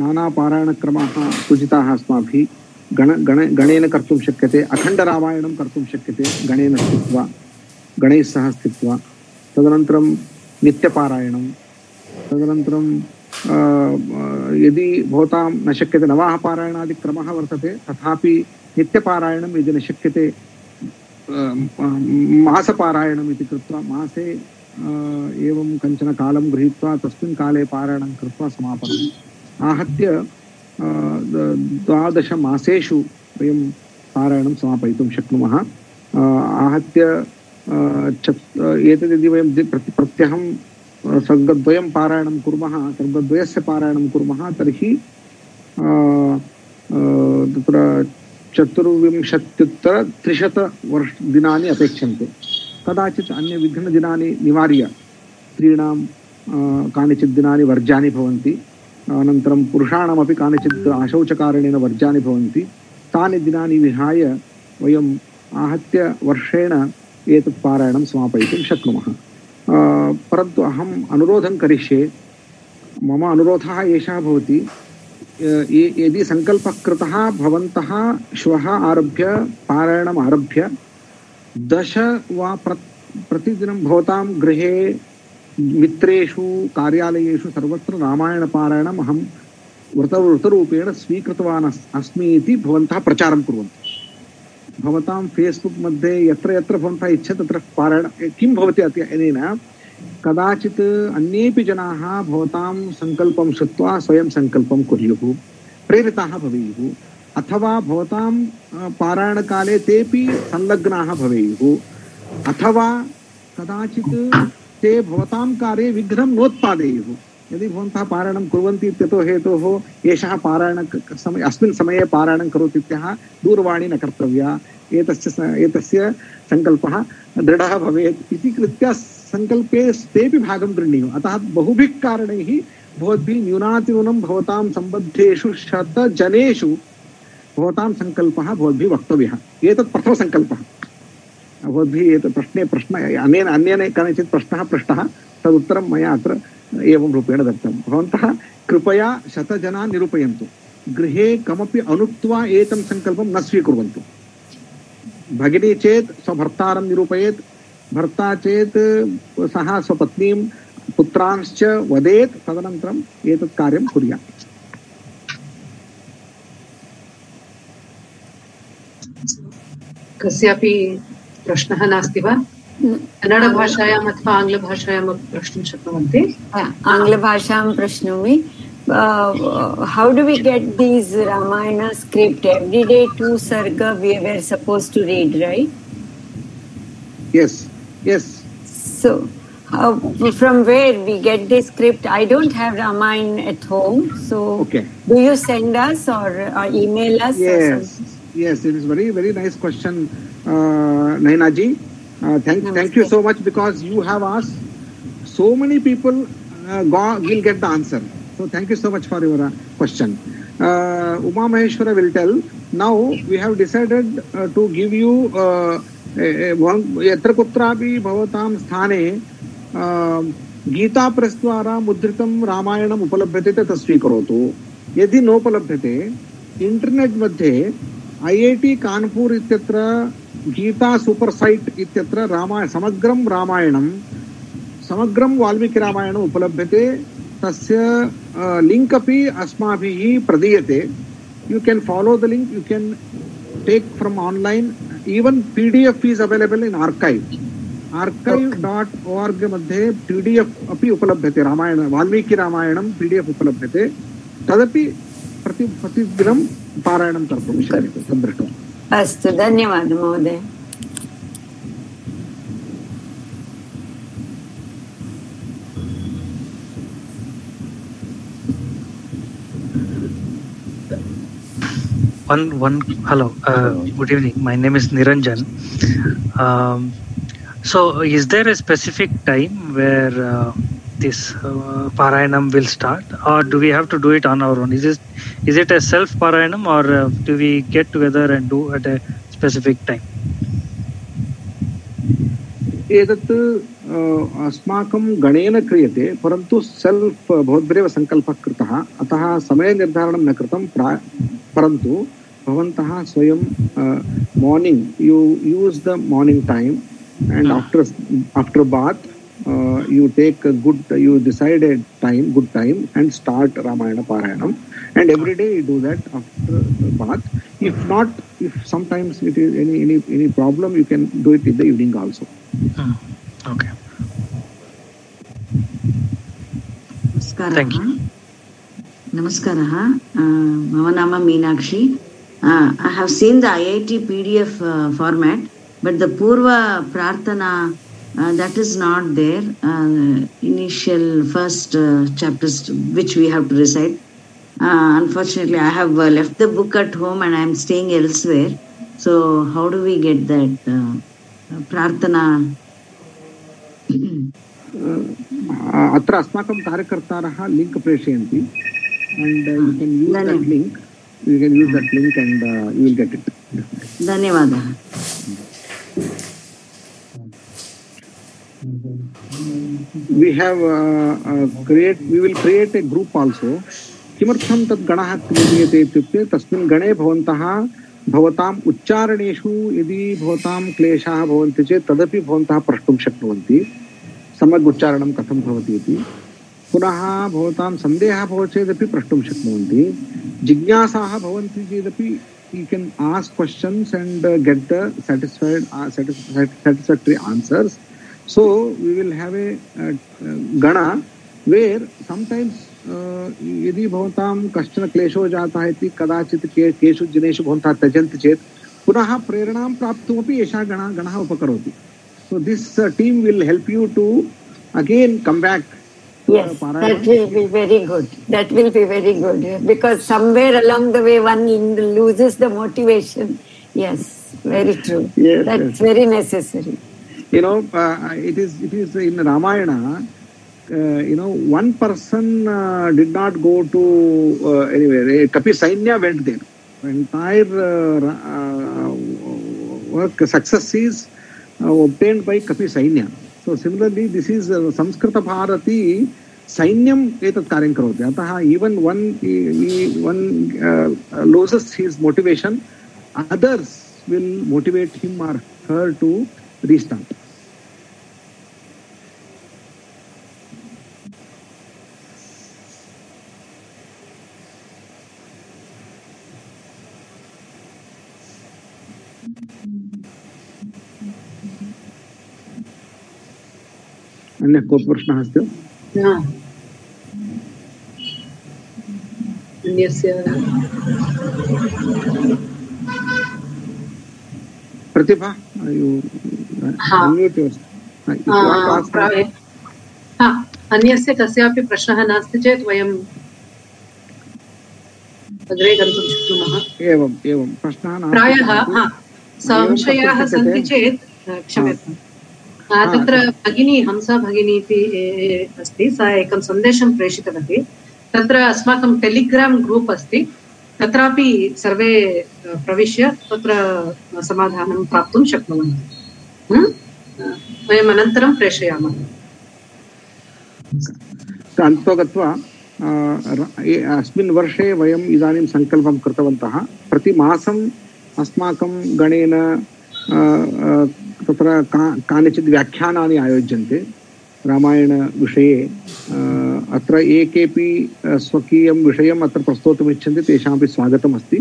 नानापारायणक्रमाः सूचिताः अस्माभिः। गण गण, गणेन कर्तुं शक्यते, अखण्डरामायणं कर्तुं शक्यते, गणेन स्थित्वा गणैः सह स्थित्वा, तदनन्तरं नित्यपारायणं, तदनन्तरं यदि भवतां न शक्यते, नवाः पारायणादिक्रमः वर्तते, तथापि नित्यपारायणं यदि न शक्यते मासपारायणम् इति कृत्वा, मासे एवं कञ्चन कालं गृहीत्वा, तस्मिन् काले पारायणं कृत्वा समापनम् आहत्य द्वादशमासेषु वयं पारायणं समापयितुं शक्नुमः आहत्य चत् एतद् यदि वयं प्रति प्रत्यहं सर्गद्वयं पारायणं कुर्मः सर्गद्वयस्य पारायणं कुर्मः तर्हि तत्र चतुर्विंशत्युत्तर त्रिशतवर्ष दिनानि अपेक्षन्ते कदाचित् अन्यविघ्नदिनानि निवार्य स्त्रीणां कानिचित् दिनानि वर्जानि भवन्ति अनन्तरं पुरुषाणामपि कानिचित् अशौचकारणेन वर्जानि भवन्ति। तानि दिनानि विहाय वयम् आहत्य वर्षेण एतत् पारायणं समापयितुं शक्नुमः। परन्तु अहम् अनुरोधं करिष्ये, मम अनुरोधः एषः भवति यदि सङ्कल्पः कृतः भवन्तः श्वः आरभ्य, पारायणम् आरभ्य, दश वा प्र प्रतिदिनं भवतां गृहे मित्रेषु कार्यालयेषु सर्वत्र रामायणपारायणम् अहं व्रत व्रतरूपेण स्वीकृतवान् अस् अस्मि इति भवन्तः प्रचारं कुर्वन्तु। भवतां फेस्बुक् मध्ये यत्र यत्र भवन्तः इच्छन्ति तत्र पारायण किं भवति अति अनेन? कदाचित् अन्येपि जनाः भवतां सङ्कल्पं श्रुत्वा स्वयं सङ्कल्पं कुर्युः, प्रेरिताः भवेयुः, अथवा भवतां पारायणकाले तेपि संलग्नाः भवेयुः, अथवा कदाचित् ते भवतां कार्ये विघ्नं नोत्पादयेयुः। यदि भवन्तः पारायणं कुर्वन्ति इत्यतो हेतोः, एषः पारायण समये अस्मिन् समये पारायणं करोति इत्यः दूरवाणी न कर्तव्या। एतस्य एतस्य सङ्कल्पः दृढः भवेत् इति कृत्य सङ्कल्पे तेपि भागं गृह्णीयुः। अतः बहुभिः कारणैः भवद्भिः न्यूनातिन्यूनं भवतां सम्बद्धेषु शतजनेषु भवतां सङ्कल्पः भवद्भिः वक्तव्यः। एतत् प्रथमसङ्कल्पः। भवद्भिः एतत् प्रश्ने प्रश्न अनेन अन्येन कदाचित् प्रश्नः पृष्टः, तदुत्तरं मया अत्र एवं रूपेण दत्तं। भवन्तः कृपया शतजनान् निरूपयन्तु। गृहे कमपि अनुक्त्वा एतं सङ्कल्पं न स्वीकुर्वन्तु। भगिनी चेत् स्वभर्तारं निरूपयेत्, भर्ता चेत् सः स्वपत्नीं, पुत्रांश्च वदेत्, तदनन्तरम् एतत् कार्यं कुर्यात्। कस्यापि प्रश्नः नास्ति वा कन्नडभाषायाम् अथवा आङ्ग्लभाषायाम् अपि प्रष्टुं शक्नुवन्ति आङ्ग्लभाषां प्रश्नोमि how do we get these Ramayana script every day to Sarga we were supposed to read right yes yes so how, from where we get this script I don't have Ramayana at home so okay do you send us or uh, email us or Yes, something? yes, it is very very nice question, uh, Naina ji. Uh, thank thank you so much because you have asked so many people uh, go, will get the answer. So thank you so much for your uh, question. Uh, Uma Maheshwara will tell. Now we have decided uh, to give you uh, यत्र कुत्रापि भवतां स्थाने uh, Gita press द्वारा मुद्रितं रामायणम् उपलभ्यते तत् स्वीकरोतु यदि नोपलभ्यते इण्टर्नेट् मध्ये ऐ टि इत्यत्र गीता सूपर् सैट् इत्यत्र रामायण समग्रं रामायणं समग्रं वाल्मीकिरामायणम् उपलभ्यते। तस्य लिङ्क् अपि अस्माभिः प्रदीयते। You can follow the link you can take from online. Even pdf is available in archive. Archive.org मध्ये pdf अपि उपलभ्यते। रामायण वाल्मीकि रामायणं pdf उपलभ्यते। तदपि प्रति प्रतिदिनं पारायणं कर्तुं शक्यते तद्दृष्ट्वा अस्तु धन्यवादः महोदय one one hello uh, good evening my name is niranjan um, so is there a specific time where uh, this uh, parayanam will start or do we have to do it on our own is it is it a self parayanam or uh, do we get together and do at a specific time एतत् अस्माकं गणेन क्रियते परन्तु self भवद्भिरेव सङ्कल्पः कृतः अतः समयनिर्धारणं न कृतं प्रा परन्तु भवन्तः स्वयं morning you use the morning time and after after but uh, you take a good, you decide a time, good time, and start Ramayana Parayanam. And every day you do that after bath. If not, if sometimes it is any any any problem, you can do it in the evening also. Mm. Okay. Namaskara. Thank you. Namaskaraha. Uh, Mavanama Meenakshi. Uh, I have seen the IIT PDF uh, format, but the Purva Prarthana the पूर्व प्रार्थना that is not there initial first chapters which we have to recite unfortunately I have left the book at home and I am staying elsewhere so how do we get that प्रार्थना Uh, अत्र अस्माकं कार्यकर्तारः link प्रेषयन्ति and uh, you can use that धन्यवादः। link you can use that link and uh, you will get it धन्यवादः we have uh, uh, create we will create a group also. किमर्थं तद् गणः क्रियते इत्युक्ते तस्मिन् गणे भवन्तः भवताम् उच्चारणेषु यदि भवतां क्लेशाः भवन्ति चेत् तदपि भवन्तः प्रष्टुं शक्नुवन्ति। सम्यक् उच्चारणं कथं भवति इति। पुनः भवतां सन्देहः भवति चेदपि प्रष्टुं शक्नुवन्ति। जिज्ञासाः भवन्ति चेदपि you can ask questions and uh, get the satisfied, satisfactory answers so we will have a uh, gana where sometimes uh, यदि भवतां कश्चन क्लेशो जातः इति कदाचित् केषु जनेषु भवन्तः त्यजन्ति चेत् पुनः प्रेरणां प्राप्तुमपि एषा गणः गणः उपकरोति। So this team will help you to again come back very true that's very necessary you know uh, it is it is in ramayana uh, you know one person uh, did not go to uh, anywhere Eh, kapi sainya went there entire uh, uh, work success is uh, obtained by kapi sainya so similarly this is uh, samskrita bharati सैन्यम् एतत् कार्यं करोति अतः even one one loses his motivation others will motivate him or her to restart. अन्यः कोऽपि प्रश्नः अस्ति वा? अन्यस्य प्रतिभा? हा। ask प्राय- हा, अन्यस्य कस्यापि प्रश्नः नास्ति चेत् वयम् अग्रे गन्तुं शक्नुमः। एवम् एवं प्रश्नः प्रायः संशयाः सन्ति चेत् क्षम्यताम्। हा, तत्र भगिनी हंसा भगिनी इति अस्ति सा एकं सन्देशं प्रेषितवती। तत्र अस्माकं टेलिग्राम् ग्रूप् अस्ति। तत्रापि सर्वे प्रविश्य तत्र समाधानं प्राप्तुं शक्नुवन्ति। वयम् अनन्तरं प्रेषयामः। अन्ततो गत्वा अस्मिन् वर्षे वयम् इदानीं सङ्कल्पं कृतवन्तः। प्रतिमासम् अस्माकं गणेन तत्र का, कानिचित् व्याख्यानानि आयोज्यन्ते। रामायणविषये अत्र ये केपि स्वकीयं विषयम् अत्र प्रस्तोतुमिच्छन्ति, तेषामपि स्वागतमस्ति।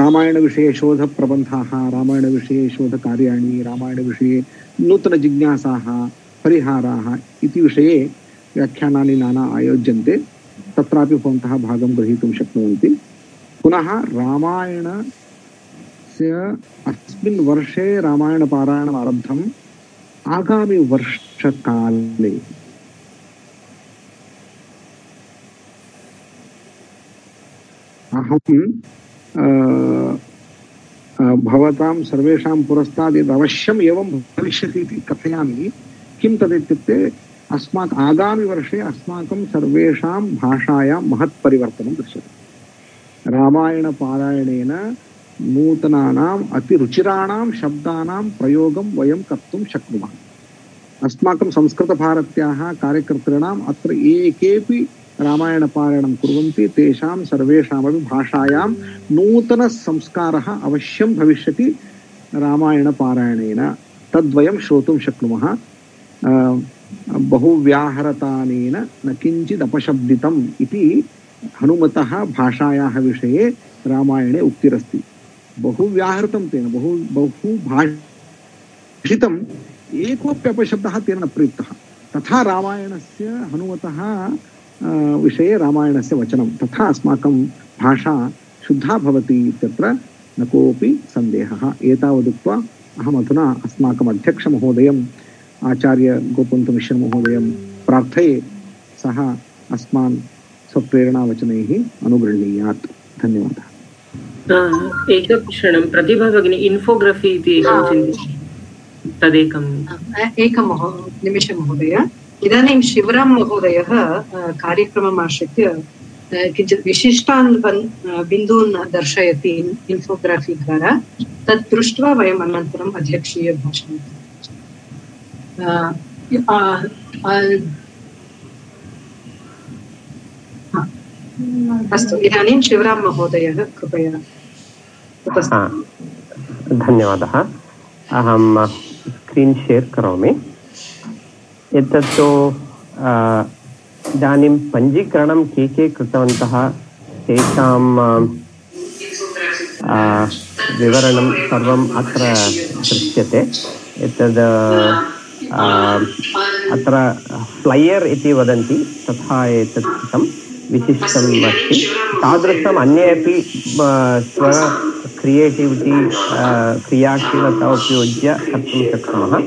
रामायणविषये शोधप्रबन्धाः रामायणविषये शोधकार्याणि रामायणविषये नूतनजिज्ञासाः परिहाराः इति विषये व्याख्यानानि नाना आयोज्यन्ते। तत्रापि भवन्तः भागं ग्रहीतुं शक्नुवन्ति। पुनः रामायणस्य अस्मिन् वर्षे रामायणपारायणम् आरब्धम् आगामि वर्षकाले अहं भवतां सर्वेषां पुरस्तात् यद् अवश्यम् एवं भविष्यति इति कथयामि। किं तदित्युक्ते अस्माकम् आगामिवर्षे अस्माकं सर्वेषां भाषायां महत् परिवर्तनं दृश्यते। रामायणपारायणेन नूतनानाम् अतिरुचिराणां शब्दानां प्रयोगं वयं कर्तुं शक्नुमः। अस्माकं संस्कृतभारत्याः कार्यकर्तॄणाम् अत्र ये केपि रामायणपारायणं कुर्वन्ति, तेषां सर्वेषामपि भाषायां नूतनसंस्कारः अवश्यं भविष्यति रामायणपारायणेन। तद्वयं श्रोतुं शक्नुमः। बहुव्याहरतानेन न किञ्चिदपशब्दितम् इति हनुमतः भाषायाः विषये रामायणे उक्तिरस्ति। बहु व्याहृतं तेन, बहु बहु भाषितम् एकोऽपि अपशब्दः तेन न प्रयुक्तः। तथा रामायणस्य हनुमतः विषये रामायणस्य वचनं, तथा अस्माकं भाषा शुद्धा भवति इत्यत्र न कोऽपि सन्देहः। एतावदुक्त्वा अहमधुना अस्माकम् अध्यक्षमहोदयम्, आचार्य गोपन्तमिश्रमहोदयं प्रार्थये सः अस्मान् स्वप्रेरणावचनैः अनुगृह्णीयात्। धन्यवादः। एकक्षणं प्रतिभा भगिनी इन्फोग्रफी इति एकं चिन्तितम् तदेकं एकं निमिषं महोदय इदानीं शिवराम महोदयः कार्यक्रमम् आश्रित्य किञ्चित् विशिष्टान् बिन्दून् दर्शयति इन्- इन्फोग्राफी द्वारा तत् दृष्ट्वा वयम् अनन्तरम् अध्यक्षीयभाषणं अस्तु इदानीं शिवराम महोदयः कृपया हा। धन्यवादः। अहं स्क्रीन् शेर् करोमि। एतत्तु इदानीं पञ्जीकरणं के के कृतवन्तः तेषां अ, अ, विवरणं सर्वम् तथा एतत् कृतं विशिष्टम् अस्ति। तादृशम् अन्ये स्व क्रियेटिविटि क्रियाशीलता उपयुज्य कर्तुं शक्नुमः।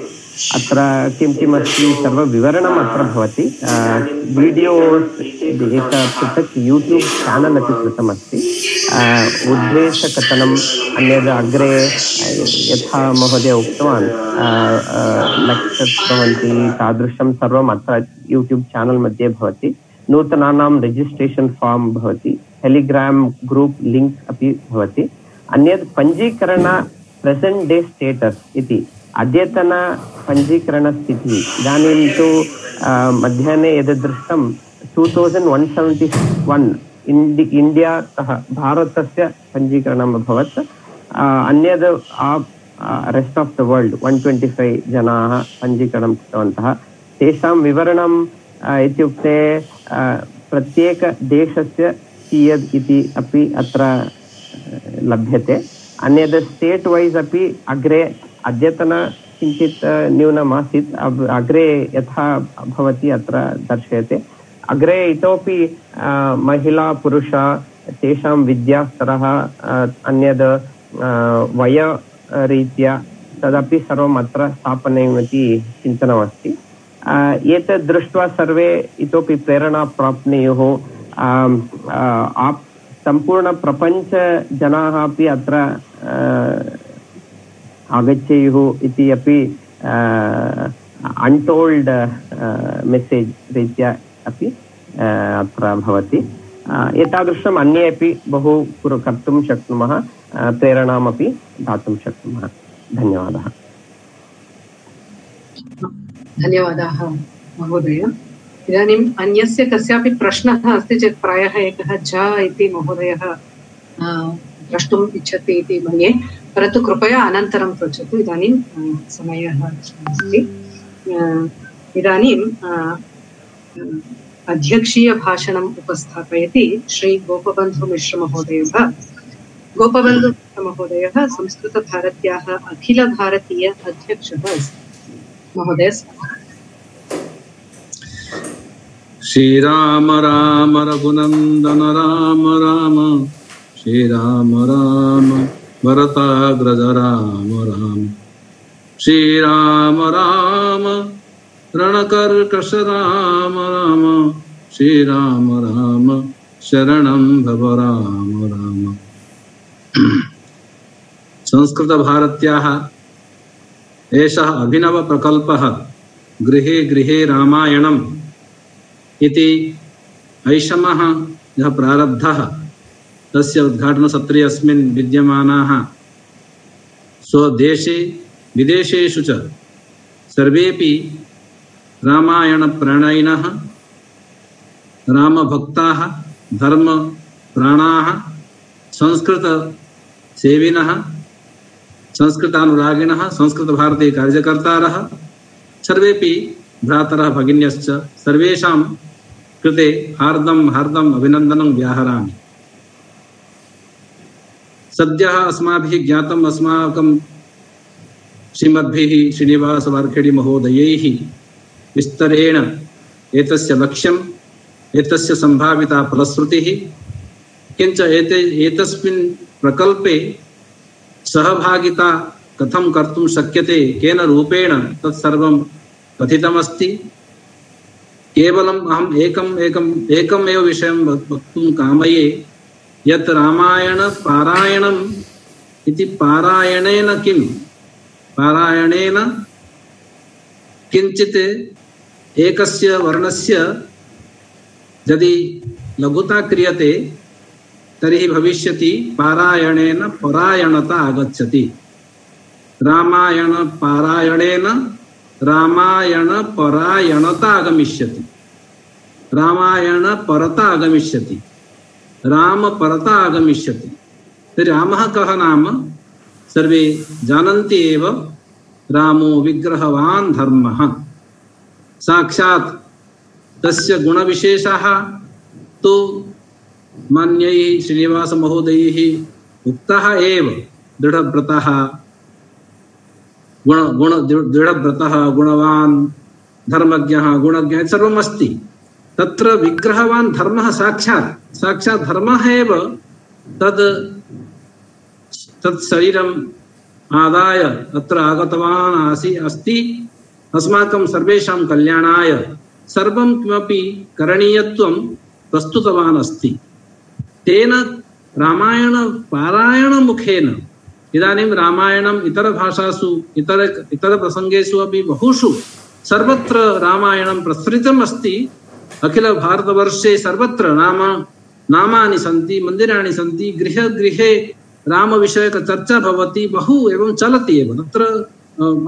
अत्र किं किम् अस्ति सर्वविवरणम् अत्र भवति। वीडियो एक पृथक् यूट्यूब् चानल् अपि कृतमस्ति। उद्देशकथनम् अन्यद् अग्रे यथा महोदय उक्तवान्। लेक्चर्स् भवन्ति, तादृशं सर्वम् अत्र यूट्यूब् चानल् मध्ये भवति। नूतनानां रिजिस्ट्रेशन् फार्म् भवति। टेलिग्राम् ग्रूप् लिङ्क् अपि भवति। अन्यत् पञ्जीकरण प्रेसेण्ट् डे स्टेटस् इति। अद्यतन पञ्जीकरणस्थितिः। इदानीं तु मध्याह्ने यद् दृष्टं two thousand one seventy one India इण्डियातः भारतस्य पञ्जीकरणम् अभवत्। अन्यद् rest of the world one twenty five जनाः पञ्जीकरणं कृतवन्तः। तेषां विवरणं अ, इत्युक्ते प्रत्येकदेशस्य कियद् इति अपि अत्र लभ्यते। अन्यद् स्टेट् वैस् अपि अग्रे अद्यतन किञ्चित् न्यूनमासीत् अग्रे यथा भवति अत्र दर्श्यते। अग्रे इतोपि महिला, पुरुष, तेषां विद्यास्तरः अन्यद् वयरीत्या तदपि सर्वम् अत्र स्थापनीयमिति चिन्तनमस्ति। एतत् दृष्ट्वा सर्वे इतोपि प्रेरणा प्राप्नुयुः। आप् सम्पूर्णप्रपञ्चजनाः अपि अत्र आगच्छेयुः इति अपि अण्टोल्ड् मेसेज् रीत्या अपि अत्र भवति. एतादृशम् अन्ये अपि बहु कुरु कर्तुं शक्नुमः प्रेरणामपि दातुं शक्नुमः. धन्यवादः. धन्यवादाः, महोदय. इदानीम् अन्यस्य कस्यापि प्रश्नः अस्ति चेत् प्रायः एकः झ इति महोदयः द्रष्टुम् इच्छति इति मन्ये। परन्तु कृपया अनन्तरं पृच्छतु, इदानीं समयः अस्ति। इदानीं अध्यक्षीयभाषणम् उपस्थापयति श्रीगोपबन्धुमिश्रमहोदयः गोपबन्धुमिश्रमहोदयः संस्कृतभारत्याः अखिलभारतीय अध्यक्षः अस्ति। महोदय श्रीराम राम रघुनन्दन राम राम। श्रीराम राम भरताग्रज राम राम। श्रीराम राम रणकर्कश राम राम। श्रीराम राम शरणं भव राम राम। संस्कृतभारत्याः एषः अभिनवप्रकल्पः गृहे गृहे रामायणम् इति ऐषमः, यः प्रारब्धः, तस्य उद्घाटनसत्रे अस्मिन् विद्यमानाः स्वदेशे, विदेशेषु च सर्वेपि रामायणप्रणयिनः रामभक्ताः, धर्मप्राणाः, संस्कृतसेविनः संस्कृतानुरागिणः संस्कृतभारतीकार्यकर्तारः सर्वेपि भ्रातरः भगिन्यश्च सर्वेषां कृते हार्दं हार्दम् अभिनन्दनं व्याहरामि। सद्यः अस्माभिः ज्ञातम् अस्माकं श्रीमद्भिः श्रीनिवासवार्खेडिमहोदयैः विस्तरेण एतस्य लक्ष्यम्, एतस्य सम्भाविता फलश्रुतिः, किञ्च एते, एतस्मिन् प्रकल्पे सहभागिता कथं कर्तुं शक्यते, केन रूपेण तत्सर्वं कथितमस्ति केवलम् अहम् एकम् एकम् एकमेव विषयं वक्- वक्तुं कामये। यत् रामायणपारायणम् इति पारायणेन किं पारायणेन किञ्चित् एकस्य वर्णस्य यदि लघुता क्रियते, तर्हि भविष्यति पारायणेन परायणता आगच्छति। रामायणपारायणेन रामायणपरायणता आगमिष्यति रामायणपरता आगमिष्यति रामपरता आगमिष्यति तर्हि रामः कः नाम? सर्वे जानन्ति एव रामो विग्रहवान् धर्मः। साक्षात् तस्य गुणविशेषाः तु मान्यैः श्रीनिवासमहोदयैः उक्तः एव, दृढव्रतः गुण गुण दृढव्रतः, गुणवान्, धर्मज्ञः, गुणज्ञः सर्वम् अस्ति। तत्र विग्रहवान् धर्मः साक्षात्। साक्षात् धर्मः एव तद् तत् शरीरम् आदाय अत्र आगतवान् आसि, अस्ति। अस्माकं सर्वेषां कल्याणाय सर्वं किमपि करणीयत्वं प्रस्तुतवान् अस्ति। तेन रामायणपारायणमुखेन इदानीं रामायणम् इतरभाषासु इतर इतरप्रसङ्गेषु अपि बहुषु सर्वत्र रामायणं प्रसृतम् अस्ति। अखिलभारतवर्षे सर्वत्र नाम, नामानि सन्ति, मन्दिराणि सन्ति, गृह, गृहे रामविषयकचर्चा भवति, बहु एवं चलति एव, तत्र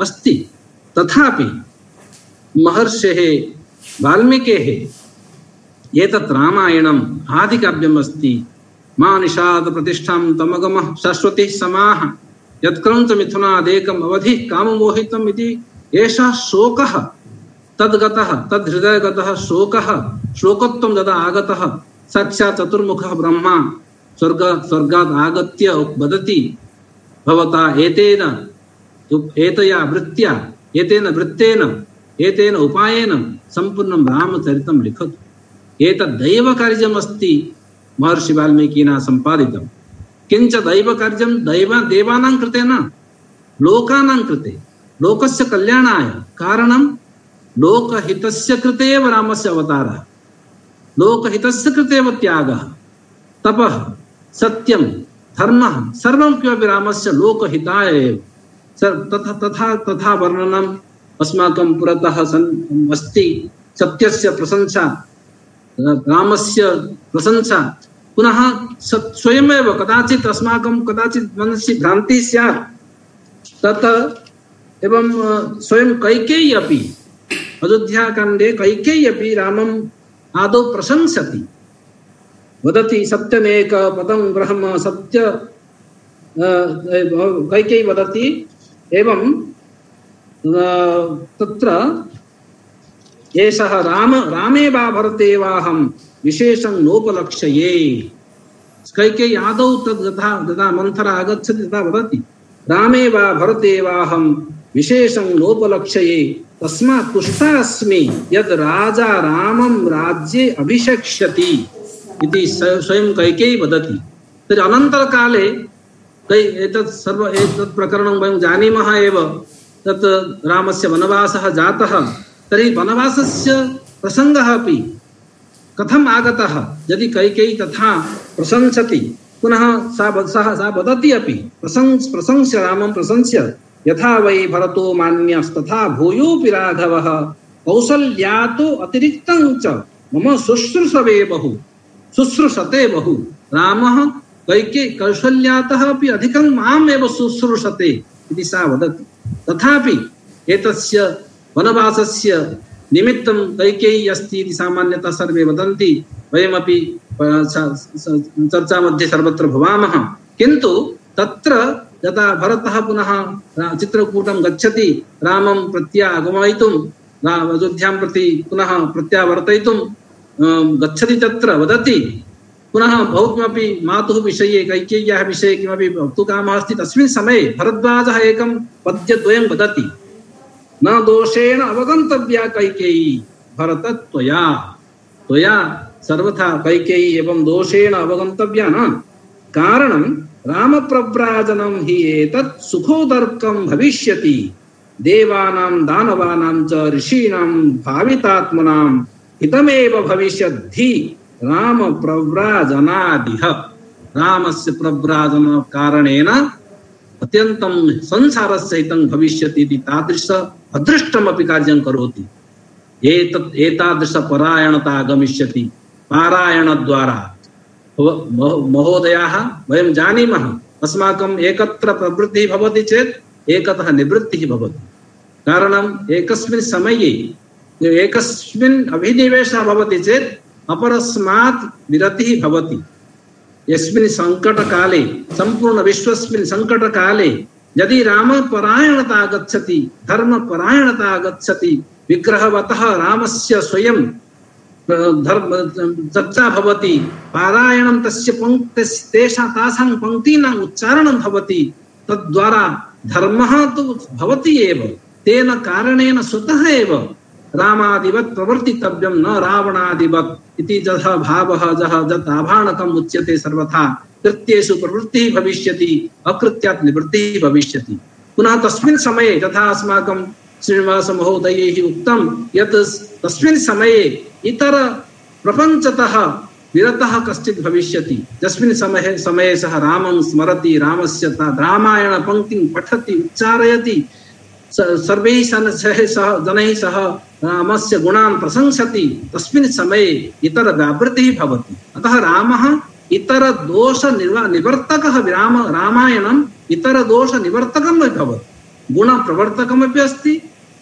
अस्ति। तथापि महर्षेः, वाल्मीकेः एतत् रामायणम् आदिकाव्यम् अस्ति। मा निषाद प्रतिष्ठां तमगमः शाश्वतिः समाः। यत्क्रौञ्च मिथुनादेकम् अवधिः काममोहितम् इति एषः शोकः। तद्गतः, तद्हृदयगतः शोकः। शोकत्वं यदा आगतः। साक्षात् चतुर्मुखः ब्रह्मा। स्वर्ग, स्वर्गात् आगत्य वदति भवता एतेन एतया वृत्त्या, एतेन वृत्तेन, एतेन उपायेन सम्पूर्णं रामचरितं लिखतु। एतद्दैवकार्यमस्ति महर्षि वाल्मीकिना सम्पादितं किञ्च दैवकार्यं दैव देवानां कृते न, लोकानां कृते, लोकस्य कल्याणाय, कारणं लोकहितस्य कृते एव रामस्य अवतारः, लोकहितस्य कृते त्यागः, तपः, सत्यं, धर्मः सर्वं लोकहिताय एव। स- तथा तथा तथा वर्णनम् अस्माकं पुरतः अस्ति, सत्यस्य प्रशंसा। रामस्य प्रशंसा। पुनः स स्वयमेव कदाचित् अस्माकं कदाचित् मनसि भ्रान्तिः स्यात्। तत् एवं स्वयं कैकेयी अपि, अयोध्याकाण्डे कैकेयी अपि रामम् आदौ प्रशंसति। वदति सत्यमेक पदं ब्रह्म सत्य कैकेयी वदति। एवं तत्र एषः राम रामे वा भरते वाहं विशेषं नोपलक्ष्ये यथा, यदा आगच्छति तदा वदति रामे वा भरते वाहं विशेषं नोपलक्ष्ये। तस्मात् तुष्टास्मि यद् राजा रामं राज्ये अभिषक्ष्यति इति स्वयं कैकेयी वदति। तर्हि अनन्तरकाले कै, एतत् सर्व, एतत् प्रकरणं वयं जानीमः एव, तत् रामस्य वनवासः जातः। तर्हि वनवासस्य प्रसङ्गः अपि कथम् आगतः? यदि कैकेयी तथा प्रशंसति, पुनः सा सः, सा वदति प्रशंस प्रशंस्य रामं प्रशंस्य यथा वै भरतो मान्यस्तथा भूयोऽपि राघवः, कौसल्यातो अतिरिक्तं च मम शुश्रूषवे बहु, शुश्रूषते बहु। रामः कैके कौशल्यातः अपि शुश्रूषते सा वदति। तथापि एतस्य वनवासस्य निमित्तं कैकेयी अस्ति इति सामान्यतः सर्वे वदन्ति। वयमपि चर्चामध्ये सर्वत्र भवामः। किन्तु तत्र यदा भरतः पुनः चित्रकूटं गच्छति, रामं प्रत्यागमयितुं अयोध्यां प्रति पुनः प्रत्यावर्तयितुं गच्छति तत्र, वदति। पुनः किमपि मातुः विषये, कैकेय्याः विषये किमपि वक्तुकामः अस्ति, तस्मिन् समये भरद्वाजः एकं पद्यद्वयं वदति। न दोषेण अवगन्तव्या कैकेयी। भरत त्वया त्वया सर्वथा कैकेयी एवं दोषेण अवगन्तव्या न। कारणं रामप्रव्राजनं हि एतत् सुखोदर्कं भविष्यति। देवानां, दानवानां च ऋषीणां, भावितात्मनां हितमेव भविष्यद्धि। रामप्रव्राजनादिह। रामस्य प्रव्राजन कारणेन अत्यन्तं संसारस्य हितं भविष्यति इति तादृश अदृष्टमपि कार्यं करोति। एतत् एतादृशपरायणता गमिष्यति पारायणद्वारा। भव- महो- महोदयाः, वयं जानीमः एकत्र प्रवृत्तिः भवति चेत् एकतः निवृत्तिः भवति। कारणम् एकस्मिन् समये, एकस्मिन् अभिनिवेशः भवति चेत् अपरस्मात् विरतिः भवति। यस्मिन् सङ्कटकाले सम्पूर्णविश्वस्मिन् सङ्कटकाले यदि रामपरायणता गच्छति धर्मपरायणता गच्छति विग्रहवतः रामस्य स्वयं धर्म, चर्चा भवति, पारायणं तस्य पङ्क् तेषां, तासां पङ्क्तीनाम् उच्चारणं भवति तद्वारा धर्मः तु भवति एव, तेन कारणेन स्वतः एव। रामादिवत् प्रवर्तितव्यं न रावणादिवत् इति यः भावः यः यत् आभाणकम् उच्यते सर्वथा। कृत्येषु प्रवृत्तिः भविष्यति, अकृत्यात् निवृत्तिः भविष्यति। पुनः तस्मिन् समये यथा अस्माकं श्रीनिवासमहोदयैः उक्तं यत् तस्मिन् समये इतर प्रपञ्चतः विरतः कश्चित् भविष्यति। यस्मिन् समये समये सः रामं स्मरति, रामस्य रामायणपङ्क्तिं पठति, उच्चारयति। सर्वैः सह जनैः सह रामस्य गुणान् प्रशंसति, तस्मिन् समये इतर व्यावृत्तिः भवति। अतः रामः इतर दोष निवा निवर्तकः राम रामायणम् इतर दोष निवर्तकम् अपि भवति। गुणप्रवर्तकमपि अस्ति,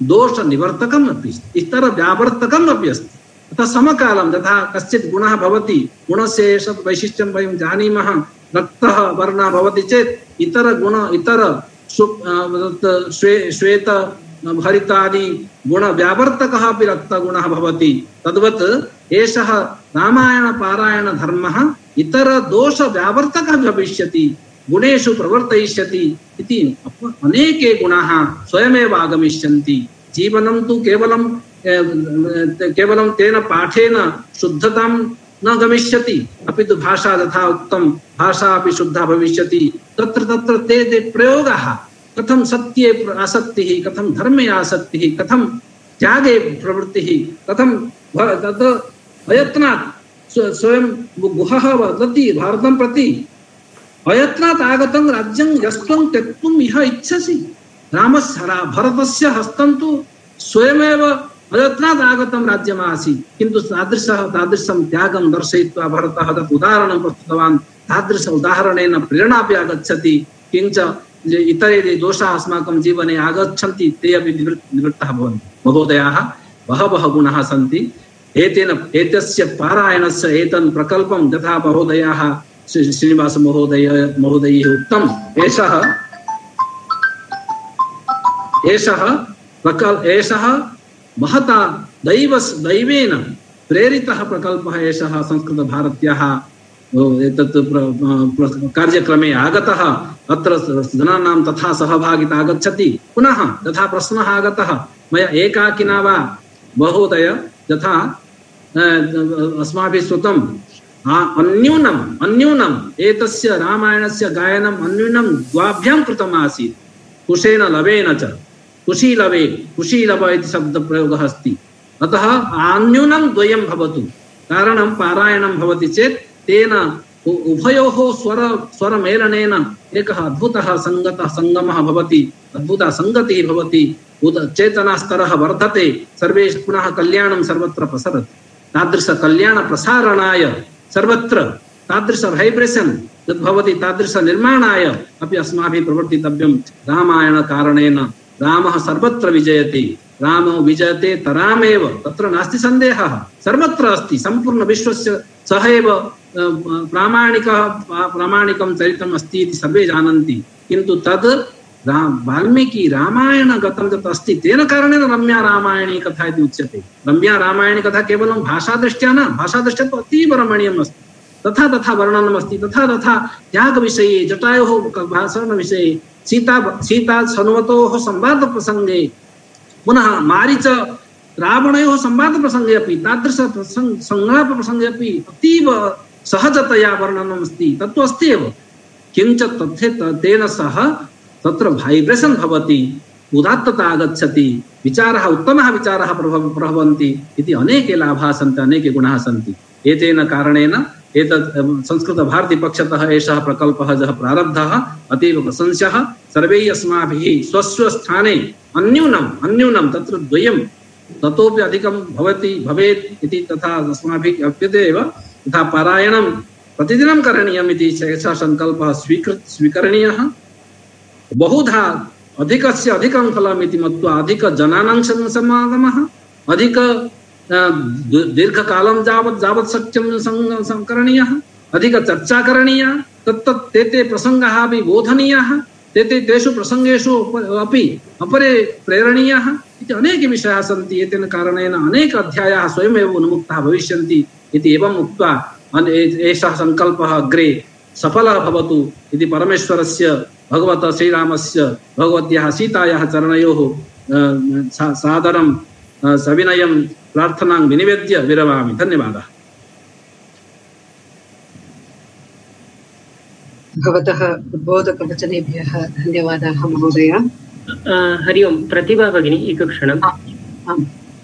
दोषनिवर्तकम् अपि अस्ति इतर व्यावर्तकम् अपि अस्ति। अतः समकालं यथा कश्चित् गुणः भवति गुणस्य एष वैशिष्ट्यं वयं जानीमः, रक्तः वर्णः भवति चेत् इतर गुण इतर श्वेत हरितादि गुणव्यावर्तकः अपि रक्तगुणः भवति। तद्वत् एषः रामायणपारायणधर्मः इतरदोषव्यावर्तकः भविष्यति, गुणेषु प्रवर्तयिष्यति इति अनेके गुणाः स्वयमेव आगमिष्यन्ति। जीवनं तु केवलं केवलं तेन पाठेन शुद्धतां न गमिष्यति। अपि तु भाषा यथा उक्तं, भाषा अपि शुद्धा भविष्यति। तत्र तत्र ते ते प्रयोगाः। कथं सत्ये प्र- कथम कथं धर्मे आसक्तिः, कथं त्यागे प्रवृत्ति, कथं भ- तत् स्वयं गुहः वदति भारतं प्रति। अयत्नात् आगतं राज्यं यस्त्वं त्यक्तुम् इह इच्छसि। रामस्य भरतस्य हस्तं तु स्वयमेव अयत्नात् आगतं राज्यमासीत्। किन्तु तादृशः तादृशं त्यागं दर्शयित्वा भरतः तत् उदाहरणं प्रस्तुतवान्। तादृश उदाहरणेन प्रेरणा अपि आगच्छति इतरे ये दोषाः अस्माकं जीवने आगच्छन्ति ते निवृत् निवृत्तः महोदयाः बहवः गुणाः सन्ति। एतेन एतस्य पारायणस्य एतन् प्रकल्पं यथा महोदयाः श्री श्रीनिवासमहोदय महोदयैः उक्तम्। एषः एषः प्रकल् महता दैव दैवेन प्रेरितः प्रकल्पः एषः संस्कृतभारत्याः ओ, एतत् कार्यक्रमे आगतः। अत्र जनानां तथा सहभागिता आगच्छति। पुनः यथा प्रश्नः आगतः, मया एकाकिना वा महोदय यथा अस्माभिः श्रुतम् अन्यूनम् अन्यूनम्, एतस्य रामायणस्य गायनम् अन्यूनं द्वाभ्यां कृतमासीत् कुशेन लवेन च, कुशीलवे, कुशीलव इति शब्दप्रयोगः अस्ति। अतः अन्यूनं द्वयं भवतु। कारणं पारायणं भवति चेत् तेन उभयोः स्वर, स्वरमेलनेन एकः अद्भुतः सङ्गतः सङ्गमः भवति, अद्भुता सङ्गतिः भवति, उद चेतनास्तरः वर्धते, सर्वे पुनः कल्याणं सर्वत्र प्रसरति तादृशकल्याणप्रसारणाय सर्वत्र तादृश वैब्रेशन् यद् भवति तादृशनिर्माणाय अपि अस्माभिः प्रवर्तितव्यं रामायणकारणेन रामः सर्वत्र विजयति। रामो विजयते तरामेव। तत्र नास्ति सन्देहः। सर्वत्र अस्ति। सम्पूर्णविश्वस्य सः एव प्रामाणिकः प्रामाणिकं चरितम् अस्ति इति सर्वे जानन्ति। किन्तु तद् रा, वाल्मीकि रामायणगतं यत् अस्ति, तेन कारणेन रम्या रामायणी कथा इति उच्यते। रम्या रामायणी कथा केवलं भाषादृष्ट्या न, भाषादृष्ट्या तु अतीव रमणीयम् अस्ति। तथा तथा वर्णनम् अस्ति। तथा तथा त्यागविषये, जटायोः भाषणविषये सीता सीता सनोतो संवाद प्रसंगे। पुनः मारीच रावणयोः संवादप्रसङ्गे अपि, तादृश प्रसंग प्रसङ्ग प्रसंगे अपि अतीव सहजतया वर्णनम् अस्ति। तत्तु अस्ति एव। तथे तेन सह तत्र वैब्रेशन् भवति। उदात्तता आगच्छति। विचारः, उत्तमः विचारः प्रभव, प्रभवन्ति इति अनेके लाभाः सन्ति, अनेके गुणाः सन्ति। एतेन कारणेन अम, संस्कृतभारतीपक्षतः एषः प्रकल्पः यः प्रारब्धः अतीव प्रशंस्यः सर्वैः अस्माभिः स्वस्वस्थाने अन्यूनम् अन्यूनं तत्र द्वयं ततोपि अधिकं भवति भवेत् इति तथा अस्माभिः कल्प्यते एव। तथा पारायणं प्रतिदिनं करणीयम् इति एषः सङ्कल्पः बहुधा अधिकस्य अधिकं फलम् इति मत्वा अधिकजनानां सम- समागमः। अधिक दीर्घकालं यावत् यावत् सत्यं करणीयः अधिकचर्चा करणीया, तत्तत् ते ते प्रसङ्गाः अपि बोधनीयाः, ते ते तेषु अपि अपरे प्रेरणीयाः इति अनेके विषयाः सन्ति, एतेन कारणेन अनेक अध्यायाः स्वयमेव उन्मुक्ताः भविष्यन्ति इति एवम् उक्त्वा एषः सङ्कल्पः अग्रे सफलः भवतु इति परमेश्वरस्य भगवतः श्रीरामस्य भगवत्याः सीतायाः चरणयोः सादरं सविनयं प्रार्थनां विनिवेद्य विरमामि। धन्यवादः। भवतः उद्बोधप्रवचनेभ्यः धन्यवादाः महोदय। हरि ओम् प्रतिभा भगिनी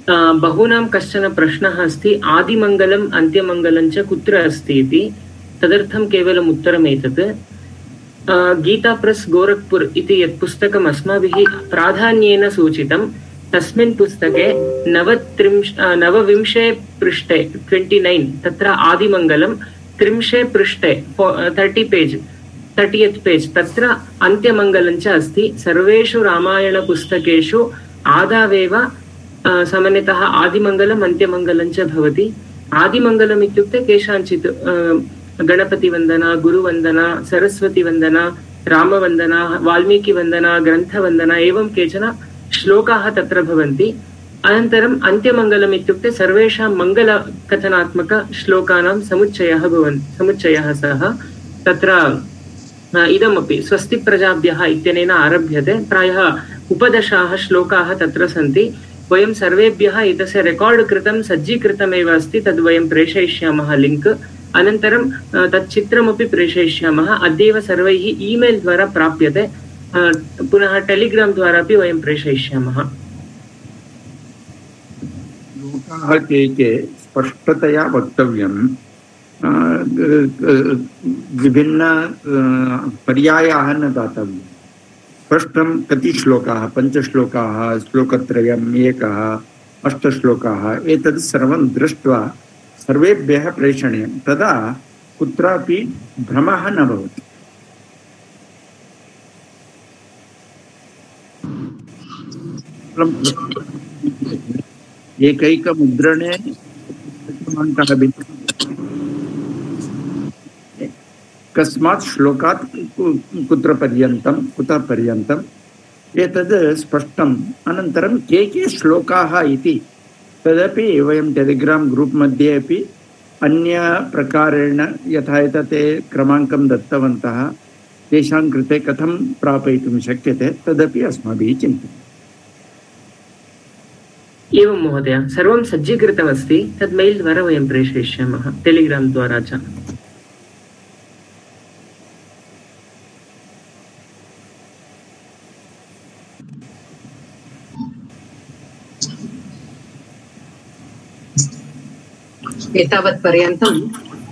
अ, बहूनां कश्चन प्रश्नः अस्ति। आदिमङ्गलम् अन्त्यमङ्गलं च कुत्र अस्ति इति। तदर्थं केवलम् उत्तरम् एतत्। गीता प्रेस् गोरख्पुर् इति यत् पुस्तकम् अस्माभिः प्राधान्येन सूचितं तस्मिन् पुस्तके नवत्रिंश नवविंशे पृष्ठे, ट्वेण्टि नैन्, तत्र आदिमङ्गलं त्रिंशे पृष्ठे तर्टि पेज् तर्टियत् पेज्, तत्र अन्त्यमङ्गलं च अस्ति। सर्वेषु रामायणपुस्तकेषु आदावेव सामान्यतः आदिमङ्गलम् अन्त्यमङ्गलं च भवति। आदिमङ्गलम् इत्युक्ते केषाञ्चित् गणपतिवन्दना, गुरुवन्दना, सरस्वतीवन्दना, रामवन्दना, वाल्मीकिवन्दना, ग्रन्थवन्दना, एवं केचन श्लोकाः तत्र भवन्ति। अनन्तरम् अन्त्यमङ्गलम् इत्युक्ते सर्वेषां मङ्गलकथनात्मकश्लोकानां समुच्चयः भवन्, समुच्चयः सः। तत्र इदमपि स्वस्ति प्रजाभ्यः इत्यनेन आरभ्यते। प्रायः उपदशाः श्लोकाः तत्र सन्ति। वयं सर्वेभ्यः एतस्य रेकार्ड् कृतं, सज्जीकृतमेव अस्ति, तद् वयं प्रेषयिष्यामः लिङ्क्। अनन्तरं तत् प्रेषयिष्यामः। अद्यैव सर्वैः ईमेल् द्वारा प्राप्यते। पुनः टेलिग्राम् द्वारा अपि वयं प्रेषयिष्यामः। श्लोकाः के के स्पष्टतया वक्तव्यं विभिन्न पर्यायाः न दातव्यं स्पष्टं कति श्लोकाः पञ्चश्लोकाः श्लोकत्रयम् एकः अष्टश्लोकाः एतत् सर्वं दृष्ट्वा सर्वेभ्यः प्रेषणीयं। तदा कुत्रापि भ्रमः न भवति। एकैकमुद्रणे दशमाङ्कः भिन्नः कस्मात् श्लोकात् कु- कुत्र पर्यन्तं कुतः पर्यन्तम् एतद् स्पष्टम्। अनन्तरं के के श्लोकाः इति। तदपि वयं टेलिग्राम् ग्रूप् मध्ये अपि अन्यप्रकारेण यथा एतत् क्रमाङ्कं दत्तवन्तः। तेषां कृते कथं प्रापयितुं शक्यते तदपि अस्माभिः एवं महोदय, सर्वं सज्जीकृतमस्ति। तत् मेल् द्वारा वयं प्रेषयिष्यामः। टेलिग्राम् द्वारा च। एतावत्पर्यन्तं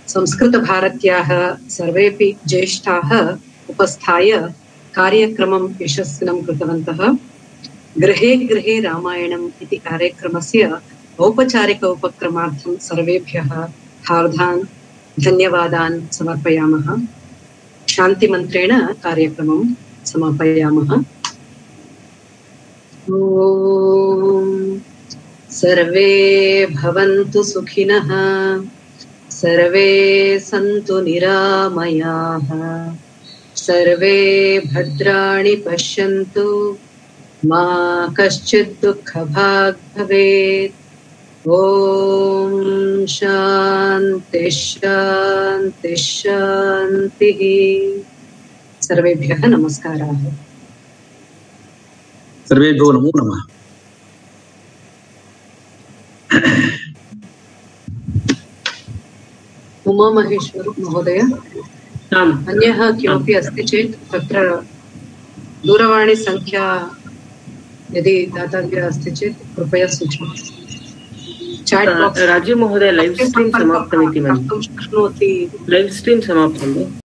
संस्कृतभारत्याः सर्वेपि ज्येष्ठाः उपस्थाय कार्यक्रमं यशस्विनं कृतवन्तः। गृहे गृहे रामायणम् इति कार्यक्रमस्य औपचारिक उपक्रमार्थं सर्वेभ्यः हार्दान् धन्यवादान् समर्पयामः। शान्तिमन्त्रेण कार्यक्रमं समापयामः। सर्वे भवन्तु सुखिनः, सर्वे सन्तु निरामयाः, सर्वे भद्राणि पश्यन्तु। मा कश्चित् दुःखभाग् भवेत् ॐ शान्ति शान्ति शान्तिः। सर्वेभ्यः नमस्काराः। सर्वेभ्यो नमो नमः। उमामहेश्वर महोदय अन्यः किमपि अस्ति चेत् तत्र दूरवाणीसङ्ख्या यदि दातव्या अस्ति चेत् कृपया सूचयतु चाट् बाक्स् राजीव महोदय लैव् स्ट्रीम् समाप्तमिति मन्ये। शक्नोति। लैव् स्ट्रीम् समाप्तं वा?